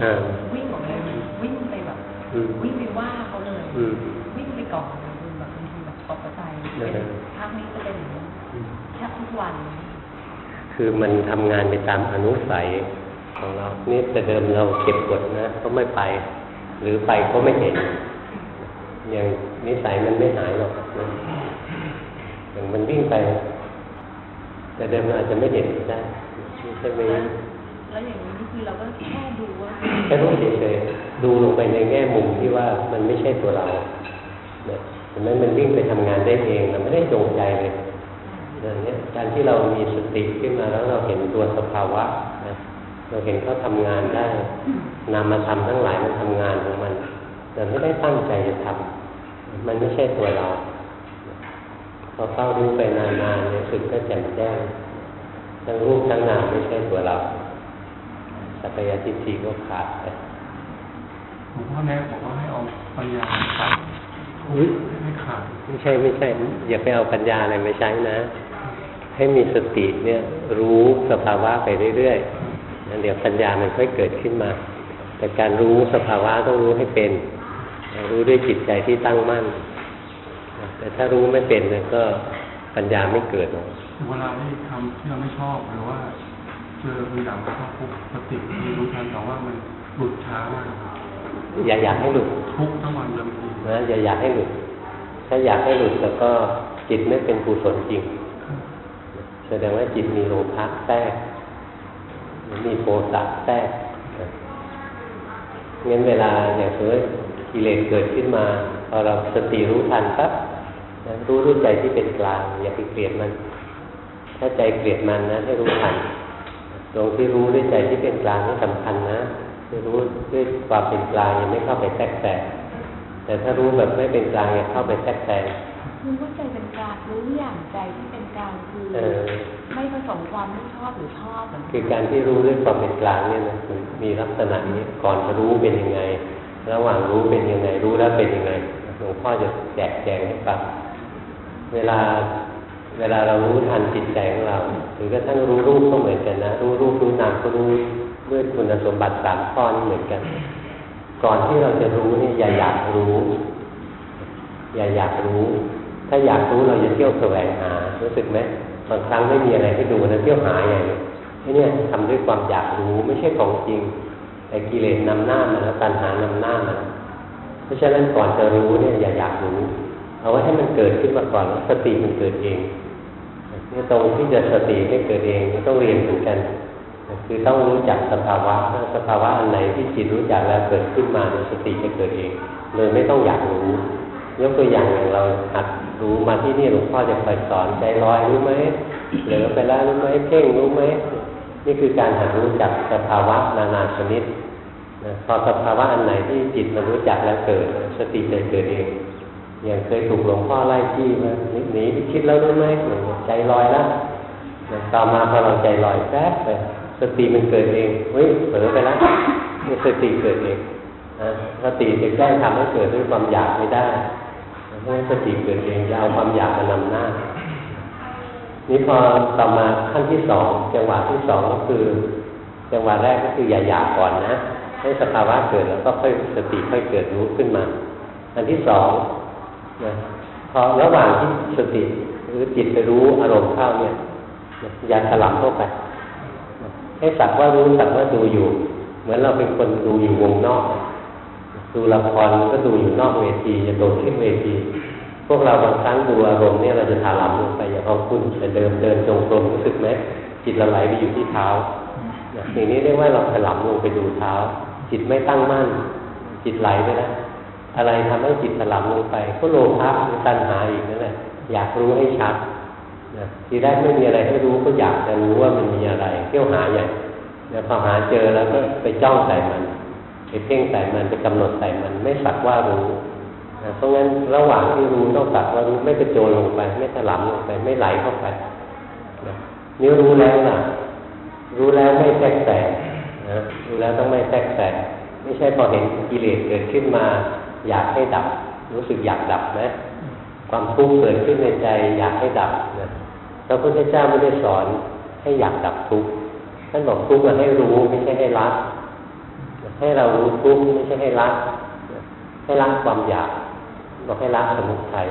เออวิ่งออกไปวิ่งไปแบบอืมวิ่งไปว่าเขาเลยอืมวิ่งไปก่อนนะคือแบบบางทีแบบตกใจเออภาคนี้จะเป็นอย่างนี้แทบทุกวัน คือมันทำงานไปตามอนุสัยของเรานี่แต่เดิมเราเก็บกดนะ ก็ไม่ไป หรือไปก็ไม่เห็น อย่างนิสัยมันไม่หายหรอกนะอย่างมันวิ่งไป แต่เดิมเราอาจจะไม่เห็นก็ได้ใช่ไหม แล้วอย่างนี้คือเราก็แค่ดูว่าแค่รู้เฉยๆดูลงไปในแง่มุมที่ว่ามันไม่ใช่ตัวเราเนี่ยเห็นไหมมันวิ่งไปทำงานได้เองเราไม่ได้จงใจเลยอย่างเนี้ยการที่เรามีสติขึ้นมาแล้วเราเห็นตัวสภาวะนะเราเห็นเขาทำงานได้นามธรรมทั้งหลายมันทำงานของมันแต่ไม่ได้ตั้งใจจะทำมันไม่ใช่ตัวเราพอเข้ารู้ไปนานๆเนี่ยสึกก็แจ่มแจ้งทั้งรูปทั้งนามไม่ใช่ตัวเรา สักยทิฏฐิก็ขาดไปหลวงพ่อแนะบอกว่าให้เอาปัญญาตัดอุ๊ยให้ขาดไม่ใช่ไม่ใช่ อย่าไปเอาปัญญาอะไรมาใช้นะ ให้มีสติเนี่ยรู้สภาวะไปเรื่อยๆแล้วเดี๋ยวปัญญามันค่อยเกิดขึ้นมา แต่การรู้สภาวะต้องรู้ให้เป็น รู้ด้วยจิตใจที่ตั้งมั่น แต่ถ้ารู้ไม่เป็นเนี่ยก็ปัญญาไม่เกิดหรอกเวลาที่ทำที่เราไม่ชอบหรือว่า เจอตัวอย่างไม่ชอบปุ๊บสติมีรู้ทันแต่ว่ามันหลุดช้ามากครับอย่าอยากให้หลุดทุกข์ทั้งวันเลยบางทีนะอย่าอยากให้หลุด ถ้าอยากให้หลุดแล้วก็จิตไม่เป็นกุศลจริง แสดงว่าจิตมีโลภะแทรกหรือมีโทสะแทรกนะงั้นเวลาอย่างสมมติกิเลสเกิดขึ้นมาพอเราสติรู้ทันปั๊บนะรู้ด้วยใจที่เป็นกลางอย่าไปเกลียดมัน ถ้าใจเกลียดมันนะให้รู้ทัน ตรงที่รู้ด้วยใจที่เป็นกลางนี่สำคัญนะคือรู้ด้วยความเป็นกลางยังไม่เข้าไปแทรกแซงแต่ถ้ารู้แบบไม่เป็นกลางยังเข้าไปแทรกแซงรู้ว่าใจเป็นกลางรู้อย่างใจที่เป็นกลางคือเออไม่ผสมความไม่ชอบหรือชอบเหมือนคือการที่รู้ด้วยความเป็นกลางเนี่ยนะมันมีลักษณะนี้ก่อนจะรู้เป็นยังไง ระหว่างรู้เป็นยังไง รู้แล้วเป็นยังไงหลวงพ่อจะแจกแจงให้ฟังเวลา เวลาเรารู้ทันจิตใจของเราหรือกระทั่งรู้รูปก็เหมือนกันนะ รู้รูปรู้นามก็รู้ด้วยคุณสมบัติสามข้อนี้เหมือนกัน ก่อนที่เราจะรู้เนี่ยอย่าอยากรู้ อย่าอยากรู้ ถ้าอยากรู้เราจะเที่ยวแสวงหา รู้สึกไหมบางครั้งไม่มีอะไรให้ดูนะเที่ยวหาใหญ่เลยไอ้เนี่ยทำด้วยความอยากรู้ไม่ใช่ของจริง แต่กิเลสนำหน้ามาแล้วตัณหานำหน้ามาเพราะฉะนั้นก่อนจะรู้เนี่ยอย่าอยากรู้ เอาไว้ให้มันเกิดขึ้นมาก่อนแล้วสติมันเกิดเอง นี่ตรงที่จะสติให้เกิดเองต้องเรียนเหมือนกัน คือต้องรู้จักสภาวะถ้าสภาวะอันไหนที่จิตรู้จักแล้วเกิดขึ้นมาสติจะเกิดเองเลยไม่ต้องอยากรู้ยกตัวอย่างอย่างเราหัดรู้มาที่นี่หลวงพ่อจะคอยสอนใจลอยรู้ไหมเหลือไปแล้วรู้ไหมเพ่งรู้ไหมนี่คือการหัดรู้จักสภาวะนานาชนิดนะพอสภาวะอันไหนที่จิตมันรู้จักแล้วเกิด สติจะเกิดเอง อย่างเคยถูกหลวงพ่อไล่ที่มาหนีไปคิดแล้วรู้ไหมใจลอยแล้วต่อมาพอเราใจลอยแป๊บไปสติมันเกิดเองเฮ้ยเผลอไปแล้วสติเกิดเองสติจะแก้ทำให้เกิดด้วยความอยากไม่ได้เพราะฉะนั้นสติเกิดเองจะเอาความอยากมานำหน้า นี่พอต่อมาขั้นที่สองจังหวะที่สองก็คือ จังหวะแรกก็คืออย่าอยากก่อนนะให้สภาวะเกิดแล้วก็ค่อยสติค่อยเกิดรู้ขึ้นมา อันที่สอง นะพอระหว่างที่สติหรือจิตไปรู้อารมณ์เข้าเนี่ยอย่าถลำเข้าไปให้สักว่ารู้สักว่าดูอยู่ เหมือนเราเป็นคนดูอยู่วงนอกดูละครก็ดูอยู่นอกเวทีจะโดดขึ้นเวที พวกเราบางครั้งดูอารมณ์เนี่ยเราจะถลำลงไปอย่างเอาคุณแต่เดิมเดินจงกรมรู้สึกไหมจิตเราไหลไปอยู่ที่เท้าอย่างนี้เรียกว่าเราถลำลงไปดูเท้า จิตไม่ตั้งมั่น จิตไหลไปแล้ว อะไรทำให้จิตถลำลงไป ก็โลภะหรือตัณหาอีกนั่นแหละอยากรู้ให้ชัดนะทีแรกไม่มีอะไรให้รู้ก็อยากจะรู้ว่ามันมีอะไรเที่ยวหาอย่างแล้วพอหาเจอแล้วก็ไปจ้องใส่มันไปเพ่งใส่มันไปกำหนดใส่มันไม่สักว่ารู้นะเพราะงั้นระหว่างที่รู้ต้องสักว่ารู้ไม่กระโจนลงไป ไม่ถลำลงไปไม่ไหลเข้าไปนะนี่รู้แล้วนะรู้แล้วไม่แทรกแซงนะรู้แล้วต้องไม่แทรกแซงไม่ใช่พอเห็นกิเลสเกิดขึ้นมา อยากให้ดับ รู้สึกอยากดับนะความทุกข์เกิดขึ้นในใจ อยากให้ดับนะพระพุทธเจ้าไม่ได้สอนให้อยากดับทุกข์ท่านบอกทุกข์มาให้รู้ไม่ใช่ให้ละให้เรารู้ทุกข์ไม่ใช่ให้ละให้ละความอยากบอกให้ละสมุทัย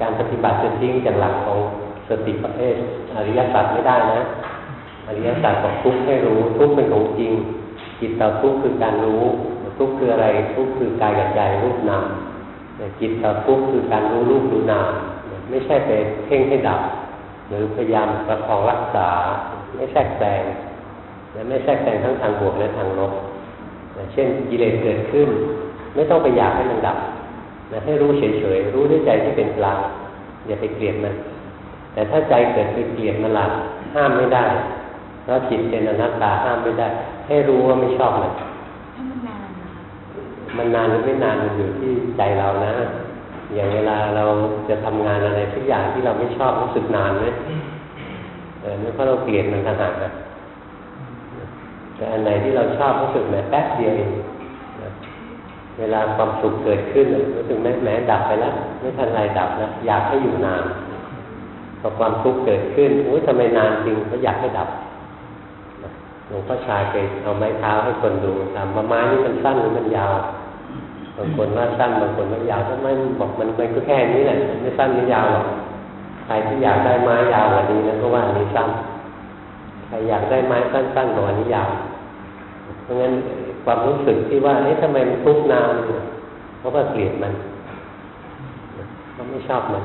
การปฏิบัติจะทิ้งจากหลักของสติประเภทอริยสัจไม่ได้นะอริยสัจบอกทุกข์ให้รู้ทุกข์เป็นของจริงจิตต่อทุกข์คือการรู้ ทุกข์คืออะไรทุกข์คือกายกับใจรูปนามจิตต่อทุกข์คือการรู้รูปรู้นามไม่ใช่ไปเพ่งให้ดับ หรือพยายามประคองรักษา ไม่แทรกแซงและไม่แทรกแซงทั้งทางบวกและทางลบเช่นกิเลสเกิดขึ้น ไม่ต้องไปอยากให้มันดับนะให้รู้เฉยๆรู้ด้วยใจที่เป็นกลางอย่าไปเกลียดมัน แต่ถ้าใจเกิดไปเกลียดมันละห้ามไม่ได้เพราะจิตเป็นอนัตตาห้ามไม่ได้ ให้รู้ว่าไม่ชอบมัน มันนานหรือไม่นานมันอยู่ที่ใจเรานะ อย่างเวลาเราจะทำงานอะไรทุกอย่างที่เราไม่ชอบรู้สึกนานไหมเออนี่เพราะเราเกลียดมันต่างหากนะแต่อันไหนที่เราชอบรู้สึกแหมแป๊บเดียวเองเวลาความสุขเกิดขึ้นรู้สึกแม้แหมดับไปแล้ว ไม่ทันไรดับนะอยากให้อยู่นานพอความทุกข์เกิดขึ้นโอ้ยทำไมนานจริงก็อยากให้ดับหลวงพ่อชาเคยเอาไม้เท้าให้คนดูถามว่าไม้นี่มันสั้นหรือมันยาว บางคนว่าสั้นบางคนว่ายาวทำไมบอกมันมันก็แค่นี้แหละไม่สั้นไม่ยาวหรอกใครที่อยากได้ไม้ยาวกว่านี้นะก็ว่าอันนี้สั้นใครอยากได้ไม้สั้นๆกว่านี้ยาวเพราะงั้นความรู้สึกที่ว่าเอ๊ะทำไมมันทุกข์นานเพราะว่าเกลียดมันเขาไม่ชอบมัน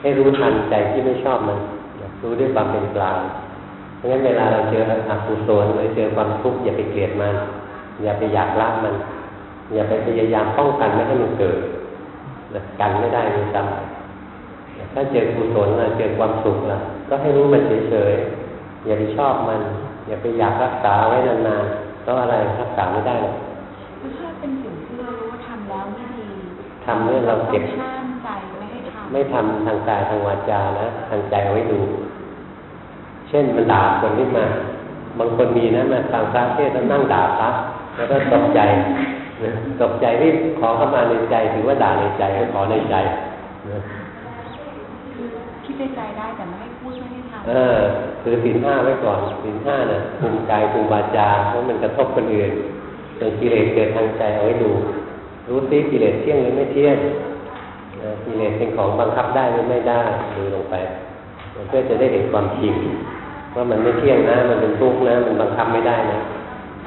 ให้รู้ทันใจที่ไม่ชอบมันรู้ด้วยความเป็นกลางเพราะงั้นเวลาเราเจออกุศลหรือเจอความทุกข์อย่าไปเกลียดมัน อย่าไปอยากละมัน อย่าไปพยายามป้องกันไม่ให้มันเกิดกันไม่ได้ด้วยซ้ำถ้าเจอกุศลนะเจอความสุขนะก็ให้รู้มันเฉยๆอย่าไปชอบมัน อย่าไปอยากรักษาไว้นานๆเพราะอะไรรักษาไม่ได้หรอกเพราะถ้าเป็นสิ่งที่เรารู้ว่าทำแล้วไม่ดีทำเนี่ยเราเก็บต้องห้ามใจไม่ให้ทำไม่ทำทางกายทางวาจานะทางใจเอาไว้ดู เช่นมันด่าคนขึ้นมา บางคนมีนะมาฟังพระเทศน์แล้วนั่งด่าพระแล้วก็ตกใจนะ ตกใจรีบขอเข้ามาในใจถือว่าด่าในใจขอในใจคิดในใจได้แต่ไม่ให้พูดไม่ให้ทำเออคือสินห้าไว้ก่อนสินห้าน่ะคุมกายคุมวาจาเพราะมันกระทบคนอื่นส่วนกิเลสเกิดทางใจเอาไว้ดู รู้ซิกิเลสเที่ยงหรือไม่เที่ยงกิเลสเป็นของบังคับได้หรือไม่ได้ดูลงไปเพื่อจะได้เห็นความจริงว่ามันไม่เที่ยงนะ มันเป็นทุกข์นะ มันบังคับไม่ได้นะ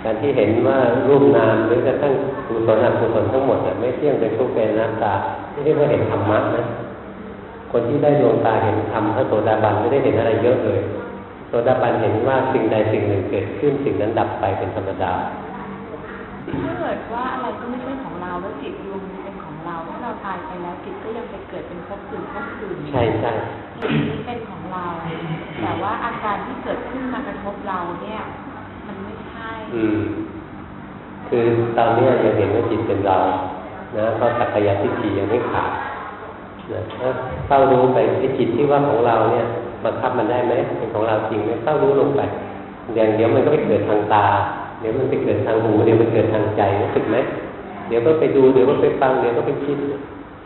การที่เห็นว่ารูปนามหรือกระทั่ง กุศลอกุศลทั้งหมดน่ะไม่เที่ยงเป็นทุกข์เป็นอนัตตาไม่ได้ว่าเห็นธรรมะนะคนที่ได้ดวงตาเห็นธรรมพระโสดาบันไม่ได้เห็นอะไรเยอะเลยโสดาบันเห็นว่าสิ่งใดสิ่งหนึ่งเกิดขึ้นสิ่งนั้นดับไปเป็นธรรมดาถ้าเกิดว่าอะไรก็ไม่ใช่ของเราแล้วจิตรวมเป็นของเราถ้าเราตายไปแล้วจิตก็ยังไปเกิดเป็นภพอื่นภพอื่นใช่ใช่จิตนี้เป็นของเรา แต่ว่าอาการที่เกิดขึ้นมากระทบเราเนี่ย มันไม่ใช่ อืม คือตอนนี้ยังเห็นว่าจิตเป็นเรานะเพราะสักยทิฏฐิยังไม่ขาดนะถ้าเฝ้ารู้ไปไอ้จิตที่ว่าของเราเนี่ยบังคับมันได้ไหมเป็นของเราจริงไหมเฝ้ารู้ลงไปอย่างเดี๋ยวมันก็ไปเกิดทางตา เดี๋ยวมันไปเกิดทางหูเดี๋ยวมันเกิดทางใจรู้สึกไหมเดี๋ยวก็ไปดูเดี๋ยวก็ไปฟังเดี๋ยวก็ไปคิด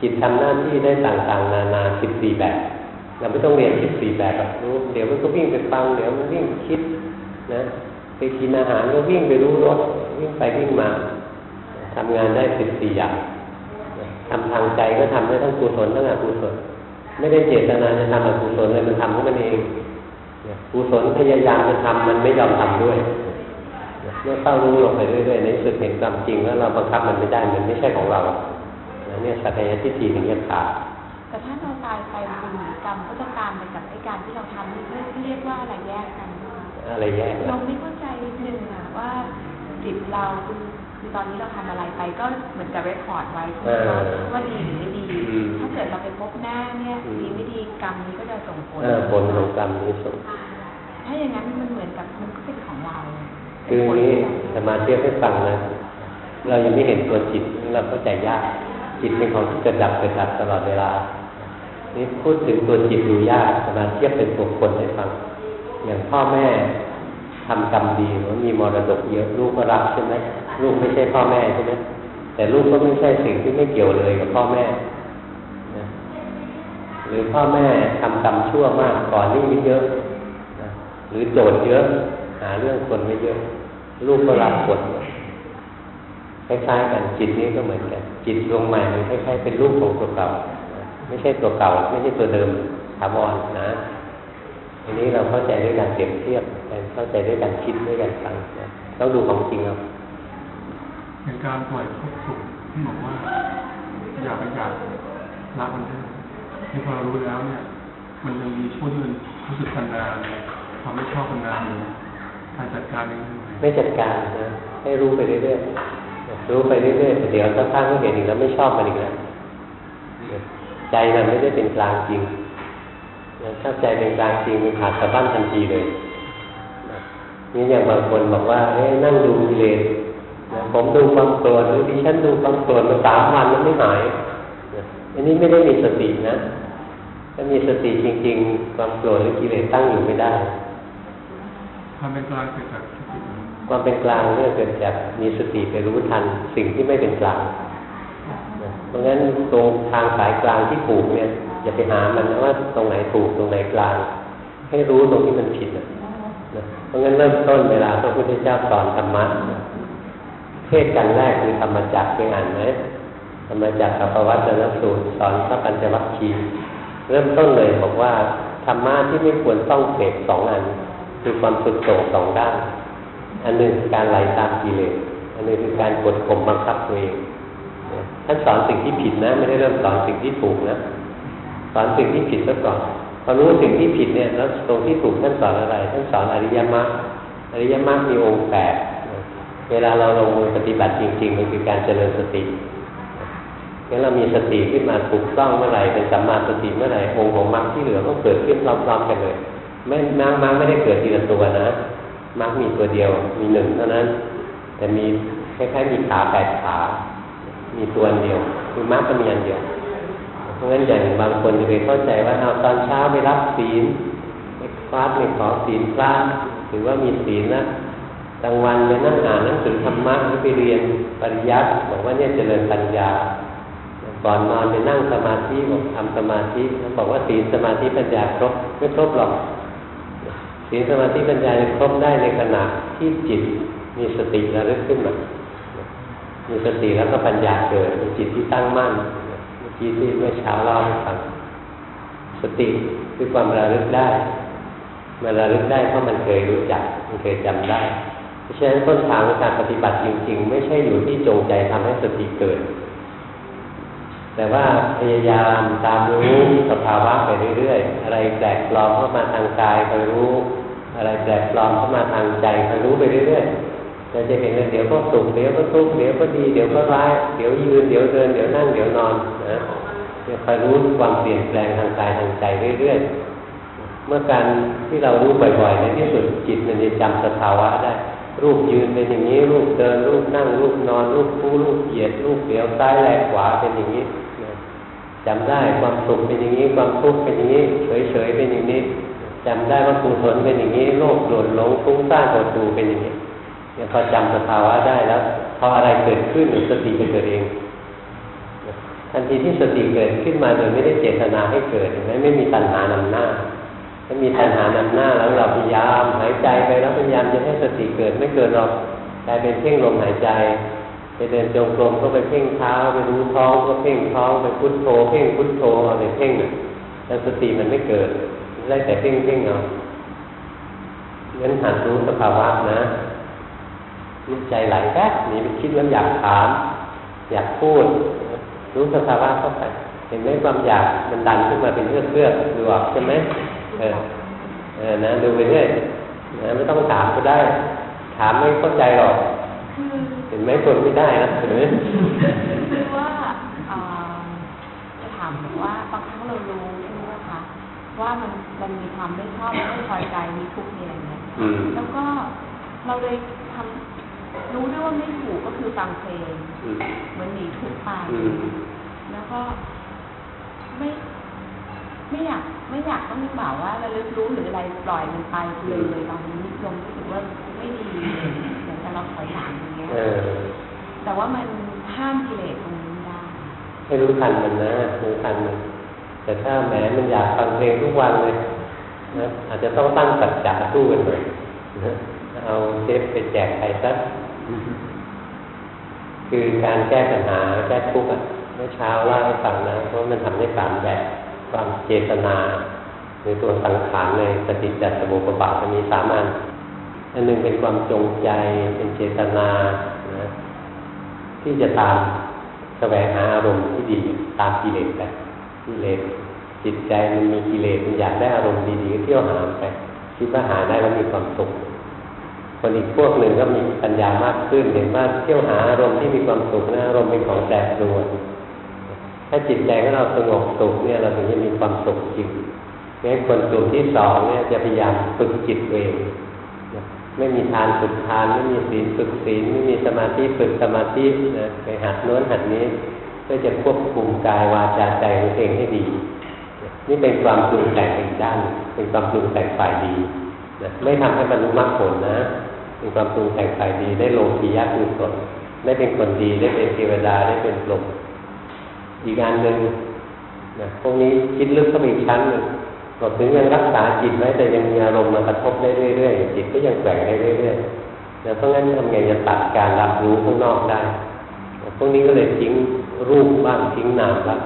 จิตทำหน้าที่ได้ต่างๆ นานาสิบสี่แบบเราไม่ต้องเรียนสิบสี่แบบรู้เดี๋ยวมันก็วิ่งไปฟังเดี๋ยวมันวิ่งไปคิดนะ ไปกินอาหารก็วิ่งไปรู้รสวิ่งไปวิ่งมาทำงานได้สิบสี่อย่างทำทางใจก็ทำได้ทั้งกุศลทั้งอกุศลไม่ได้เจตนาจะทำอกุศลเลยมันทำของมันเองกุศลพยายามจะทำมันไม่ยอมทำด้วยเมื่อเฝ้ารู้ลงไปเรื่อยๆในสุดเห็นความจริงแล้วเราบังคับมันไม่ได้มันไม่ใช่ของเราเนี่ยสักยะทิฏฐิถึงจะขาดแต่ถ้าเราตายไปบุญหรือกรรมก็จะตามไปกับไอ้การที่เราทำนี่เรียกว่าอะไรแยกกัน อะไรแยกเรานะไม่เข้าใจนิดนึงอะว่าจิตเราคือคือตอนนี้เราทำอะไรไปก็เหมือนกับเรคคอร์ดไว้ใช่ไหมคะว่าดีหรือไม่ดี ถ้าเกิดเราไปพบหน้าเนี่ยดีไม่ดีกรรมนี้ก็จะส่งผลเออผลของกรรมนี้ส่งถ้าอย่างนั้นมันเหมือนกับมันก็เป็นของเราคืออย่างนี้สมาธิให้ฟังนะเรายังไม่เห็นตัวจิตเราเข้าใจยากจิตเป็นของที่เกิดดับเกิดดับตลอดเวลานี่พูดถึงตัวจิตดูยากสมาเทียบเป็นตัวคนให้ฟัง อย่างพ่อแม่ทำกรรมดีหรือว่ามีมรดกเยอะลูกก็รักใช่ไหมลูกไม่ใช่พ่อแม่ใช่ไหมแต่ลูกก็ไม่ใช่สิ่งที่ไม่เกี่ยวเลยกับพ่อแม่หรือพ่อแม่ทำกรรมชั่วมากก่อนนี่มีเยอะหรือโจทย์เยอะ หาเรื่องคนไม่เยอะ ลูกก็รับผลคล้ายๆกันจิตนี้ก็เหมือนกันจิตดวงใหม่มันคล้ายๆเป็นรูปของตัวเก่า ไม่ใช่ตัวเก่า ไม่ใช่ตัวเดิมถาวรนะ อันนี้เราเข้าใจด้วยการเปรียบเทียบเข้าใจด้วยการคิดด้วยการฟังนะต้องดูของจริงเอาเป็นการปล่อยทุกข์สุขที่บอกว่า อย่าไปอยากละมันเถอะที่พอเรารู้แล้วเนี่ย มันยังมีช่วงที่มันรู้สึกกันดานความไม่ชอบกันดานอยู่การจัดการยังไงไม่จัดการนะให้รู้ไปเรื่อยๆรู้ไปเรื่อยๆแต่เดี๋ยวสักพักก็เห็นอีกแล้วไม่ชอบมันอีกแล้วใจมันไม่ได้เป็นกลางจริง ถ้าใจเป็นกลางจริงมันขาดสะบั้นทันทีเลยนี่อย่างบางคนบอกว่าเอ้ยนั่งดูกิเลสนะผมดูความโกรธหรือดิฉันดูความโกรธมาสามวันมันไม่หายนะอันนี้ไม่ได้มีสตินะ ถ้ามีสติจริง ๆ ความโกรธหรือกิเลสตั้งอยู่ไม่ได้ ความเป็นกลางเกิดจากสติความเป็นกลางเนี่ยเกิดจากมีสติไปรู้ทันสิ่งที่ไม่เป็นกลางนะเพ ราะงั้นตรงทางสายกลางที่ถูกเนี่ยอย่าไปหามันนะว่าตรงไหนถูกตรงไหนกลาง ให้รู้ตรงที่มันผิดนะเพราะงั้นเริ่มต้นเวลาพระพุทธเจ้าสอนธรรมะเทศกันแรกคือธรรมจักรเคยอ่านไหมธรรมจักรกับปวัตนสูตรสอนพระปัญจวัคคีย์เริ่มต้นเลยบอกว่าธรรมะที่ไม่ควรต้องเสพสองอัน คือความสุดโต่งสองด้าน อันหนึ่งคือการไหลตามกิเลสอันหนึงคือการกดข่มบังคับตัวเอง ท่านสอนสิ่งที่ผิดนะ ไม่ได้เริ่มสอนสิ่งที่ถูกนะสอนสิ่งที่ผิดซะก่อนพอรู้สิ่งที่ผิดเนี่ยแล้วตรงที่ถูกท่านสอนอะไรท่านสอนอริยมรรคอริยมรรคมีองค์แปดเวลาเราลงมือปฏิบัติจริง ๆ มันคือการเจริญสติงั้นเรามีสติขึ้นมาถูกต้องเมื่อไหร่เป็นสัมมาสติเมื่อไหร่องค์ของมรรคที่เหลือก็เกิดขึ้นพร้อมๆกันเลยไม่มรรคมรรคไม่ได้เกิดทีละตัวนะมรรคมีตัวเดียวมีหนึ่งเท่านั้น แต่มีคล้ายๆมีขาแปดขา มีตัวเดียวคือมรรคก็มีอันเดียว เพราะงั้นอย่างบางคนจะไปเข้าใจว่าเอาตอนเช้าไปรับศีลไปคว้าไปขอศีลพระถือว่ามีศีลนะกลางวันไปนั่งอ่านหนังสือธรรมะหรือไปเรียนปริยัติบอกว่าเนี่ยเจริญปัญญาก่อนนอนไปนั่งสมาธิบอกทำสมาธิแล้วบอกว่าศีลสมาธิปัญญาครบไม่ครบหรอกศีลสมาธิปัญญาจะครบได้ในขณะที่จิตมีสติระลึกขึ้นมา มีสติแล้วก็ปัญญาเกิดมีจิตที่ตั้งมั่นเมื่อกี้ที่เมื่อเช้าเล่าให้ฟังสติคือความระลึกได้มันระลึกได้เพราะมันเคยรู้จักมันเคยจำได้ เพราะฉะนั้นต้นทางของการปฏิบัติจริง ๆ ไม่ใช่อยู่ที่จงใจทำให้สติเกิด แต่ว่าพยายามตามรู้สภาวะไปเรื่อยๆ อะไรแปลกปลอมเข้ามาทางกายคอยรู้ อะไรแปลกปลอมเข้ามาทางใจคอยรู้ไปเรื่อยๆ เราจะเห็นว่าเดี๋ยวก็สุขเดี๋ยวก็ทุกข์เดี๋ยวก็ดีเดี๋ยวก็ร้ายเดี๋ยวยืนเดี๋ยวเดินเดี๋ยวนั่งเดี๋ยวนอนนะเดี๋ยคอยรู้ความเปลี่ยนแปลงทางกายทางใจเรื่อยๆ เมื่อการที่เรารู้บ่อยๆในที่สุดจิตมันจะจำสภาวะได้ รูปยืนเป็นอย่างนี้ รูปเดิน รูปนั่ง รูปนอน รูปคู่รูปเหยียด รูปเดี่ยวซ้ายแลขวาเป็นอย่างนี้จำได้ความสุขเป็นอย่างนี้ความทุกข์เป็นอย่างนี้ เฉยๆเป็นอย่างนี้จำได้ว่ากุศลเป็นอย่างนี้ โลภโกรธหลงฟุ้งซ่านโกรธดูเป็นอย่างนี้ เนี่ยพอจำสภาวะได้แล้วพออะไรเกิดขึ้นสติจะเกิดเองทันทีที่สติเกิดขึ้นมาโดยไม่ได้เจตนาให้เกิดไหมไม่มีตัณหานำหน้า ถ้ามีตัณหานำหน้าแล้วเราพยายามหายใจไปแล้วพยายามจะให้สติเกิดไม่เกิดหรอกกลายเป็นเพ่งลมหายใจไปเดินจงกรมก็ไปเพ่งเท้าไปรู้ท้องก็เพ่งท้องไปพุทโธเพ่งพุทโธอาแต่เพ่งน่ะแต่สติมันไม่เกิดได้แต่เพ่งเพ่งเอางั้นหัดรู้สภาวะนะ นี่ใจไหลแป๊บหนีไปคิดแล้วอยากถาม อยากพูด รู้สภาวะเข้าไปเห็นไหมความอยากมันดันขึ้นมาเป็นเรื่องเรื่องดูออกใช่ไหมเออเออนะดูไปเรื่อยนะไม่ต้องถามก็ได้ ถามไม่เข้าใจหรอกคือเห็นไหมคนไม่ได้นะเห็นไหมคือว่าเอ่อจะถามแบบว่าบางครั้งเรารู้ใช่ไหมคะว่ามันมันมีความไม่ชอบไม่พอใจมีทุกข์มีอะไรเงี้ยอืมแล้วก็เราเลยทำ รู้ด้วยว่าไม่ถูกก็คือฟังเพลงอืมเหมือนหนีทุกข์ไปอืมแล้วก็ไม่ไม่อยากไม่อยากต้องแบบว่าระลึกรู้หรืออะไรปล่อยมันไปเลยตอนนี้ลงรู้สึกว่าไม่ดีเหมือนกับเราถอยหลังอย่างเงี้ยเออแต่ว่ามันห้ามกิเลสตรงนี้ไม่ได้ให้รู้ทันมันนะรู้ทันมันแต่ถ้าแหมมันอยากฟังเพลงทุกวันเลยนะอาจจะต้องตั้งสัจจะสู้กันหน่อยนะเอาเทปไปแจกใครสัก คือการแก้ปัญหาแก้ทุกข์อะเมื่อเช้าเล่าให้ฟังนะเพราะมันทำได้สามแบบความเจตนาหรือตัวสังขารในสติจัตสมุปบาทจะมีสามอันอันหนึ่งเป็นความจงใจเป็นเจตนานะที่จะตามแสวงหาอารมณ์ที่ดีตามกิเลสไปกิเลสจิตใจมันมีกิเลสมันอยากได้อารมณ์ดีๆก็เที่ยวหาไปคิดว่าหาได้แล้วมีความสุข คนอีกพวกหนึ่งก็มีปัญญามากขึ้นเห็นว่าเที่ยวหาอารมณ์ที่มีความสุขนะอารมณ์เป็นของแปรปรวนถ้าจิตใจของเราสงบสุขเนี่ยเราถึงจะมีความสุขจริงงั้นคนกลุ่มที่สองเนี่ยจะพยายามฝึกจิตเองไม่มีทานฝึกทาน ไม่มีศีลฝึกศีลไม่มีสมาธิฝึกสมาธินะไปหัดโน้นหัดนี้เพื่อจะควบคุมกายวาจาใจของเองให้ดี นี่เป็นความปรุงแต่งอีกด้าน เป็นความปรุงแต่งฝ่ายดีนะไม่ทำให้บรรลุมรรคผลนะ เป็นความปรุงแต่งฝ่ายดีได้โลภียะกุศลได้เป็นคนดีได้เป็นเทวดาได้เป็นพรหมอีกงานหนึ่งนะพวกนี้คิดลึกเข้าไปอีกชั้นหนึ่งบอกถึงยังรักษาจิตไว้แต่ยังมีอารมณ์มากระทบได้เรื่อยๆจิตก็ยังแกว่งได้เรื่อยๆนะเพราะงั้นทำไงจะตัดการรับรู้ข้างนอกได้พวกนี้ก็เลยทิ้งรูปบ้างทิ้งนามบ้าง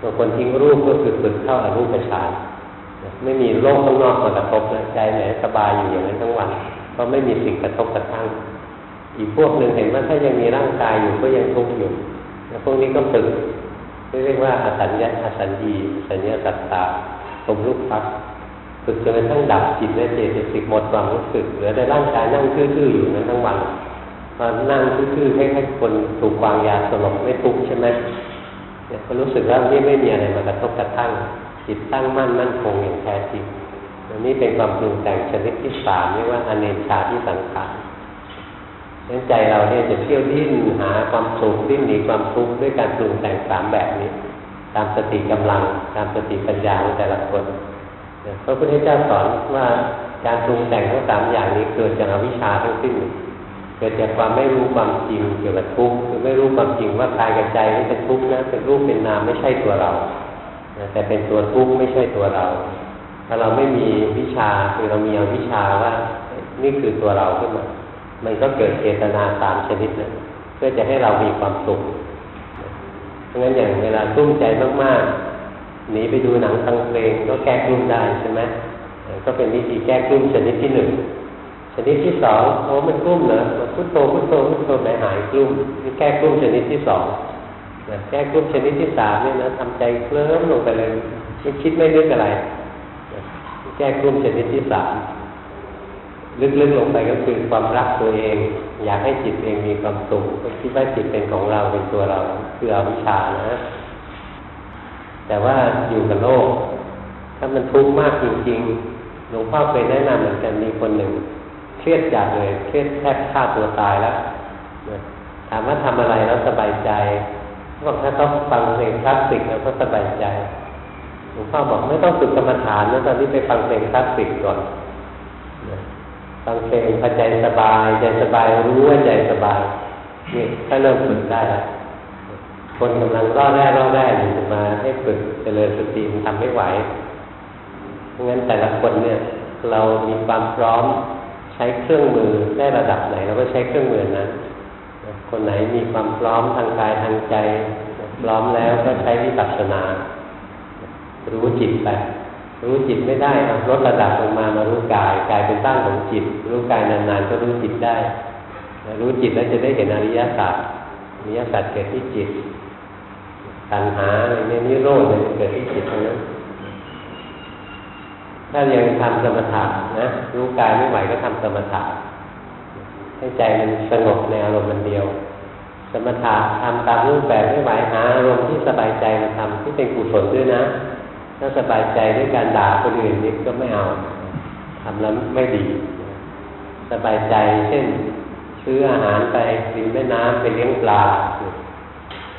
บางคนทิ้งรูปก็คือฝึกเข้าอารูปฌานไม่มีโลกข้างนอกมากระทบนะใจไหนสบายอยู่อย่างนั้นทั้งวัน เพราะไม่มีสิ่งกระทบกระทั่ง อีกพวกหนึ่งเห็นว่าถ้ายังมีร่างกายอยู่ก็ยังทุกข์อยู่พวกนี้ก็ฝึกเรียกว่าอสัญญาอสัญญีสัญญาสัตตาสมรูปพักฝึกจนกระทั่งดับจิตและเจตสิกหมดความรู้สึกเหลือแต่ร่างกายนั่งทื่อๆอยู่นั้นทั้งวันตอนนั่งทื่อๆให้ให้คนถูกวางยาสลบไม่ทุกข์ใช่ไหมเนี่ยก็รู้สึกว่านี่ไม่มีอะไรมากระทบกระทั่งจิตตั้งมั่นมั่นคงอย่างแท้จริง อันนี้เป็นความปรุงแต่งชนิดที่สามเรียกว่าอเนชาที่สังขารนั้นใจเราเนี่ยจะเที่ยวดิ้นหาความสุขดิ้นหนีความทุกข์ด้วยการปรุงแต่งสามแบบนี้ ตามสติกำลัง ตามสติปัญญาของแต่ละคนพระพุทธเจ้าสอนว่าการปรุงแต่งทั้งสามอย่างนี้เกิดจากอวิชชาทั้งสิ้นเกิดจากความไม่รู้ความจริงเกี่ยวกับทุกข์คือไม่รู้ความจริงว่ากายกับใจนี่เป็นทุกข์นะเป็นรูปเป็นนามไม่ใช่ตัวเราแต่เป็นตัวทุกข์ไม่ใช่ตัวเรา ถ้าเราไม่มีวิชาคือเรามีอวิชาว่า นี่คือตัวเราขึ้นมามันก็เกิดเจตนาตามชนิดนั้นเพื่อจะให้เรามีความสุขราะงั้นอย่างเวลาตุ้มใจมากๆหนีไปดูหนังฟังเพลงก็แก้กลุ้มได้ใช่ไหมก็เป็นวิธีแก้กลุ้มชนิดที่หนึ่งชนิดที่สองโอ้มันกลุ้มเหรอพุทโธพุทโธพุทโธไปหายกลุ้มนี่แก้กลุ้มชนิดที่สองแก้กลุ้มชนิดที่สามเนี่ยนะทำใจเคลิ้มลงไปเลยไม่คิดไม่นึกอะไร แก้กลุ้มชนิดที่สามลึกๆลงไปก็คือความรักตัวเอง อยากให้จิตเองมีความสุขคิดว่าจิตเป็นของเราเป็นตัวเรา คืออวิชชานะ แต่ว่าอยู่กับโลก ถ้ามันทุกข์มากจริงๆหลวงพ่อเคยแนะนำเหมือนกันมีคนหนึ่ง เครียดจัดเลยเครียดแทบฆ่าตัวตายแล้วถามว่าทำอะไรแล้วสบายใจบอกถ้าต้องฟังเพลงคลาสสิกแล้วก็สบายใจ หลวงพ่อบอกไม่ต้องฝึกกรรมฐานนะตอนนี้ไปฟังเพลงคลาสสิกก่อนฟังเพลงพอใจสบายใจสบายรู้ว่าใจสบายนี่ถ้าเริ่มฝึกได้ล้วคนกำลังรอดแร่รอดแร่อยู่มาให้ฝึกเจริญสติมันทำไม่ไหวเพราะงั้นแต่ละคนเนี่ย เรามีความพร้อมใช้เครื่องมือได้ระดับไหนเราก็ใช้เครื่องมือนั้นคนไหนมีความพร้อมทางกายทางใจ พร้อมแล้วก็ใช้วิปัสสนา รู้จิตไป รู้จิตไม่ได้ลดระดับลงมามารู้กายกายเป็นตั้งของจิต รู้กายนานๆก็รู้จิตได้ รู้จิตแล้วจะได้เห็นอริยสัจอริยสัจเกิดที่จิตตัณหาอะไรเนี่ยนิโรธเกิดที่จิตเท่านั้นถ้ายังทำสมถะนะรู้กายไม่ไหวก็ทำสมถะให้ใจมันสงบในอารมณ์มันเดียว สมถะทำตามรูปแบบไม่ไหวหาอารมณ์ที่สบายใจมาทำที่เป็นกุศลด้วยนะ ถ้าสบายใจด้วยการด่าคนอื่นนี่ก็ไม่เอาทำแล้วไม่ดี สบายใจเช่นซื้ออาหารไปริมแม่น้ำไปเลี้ยงปลา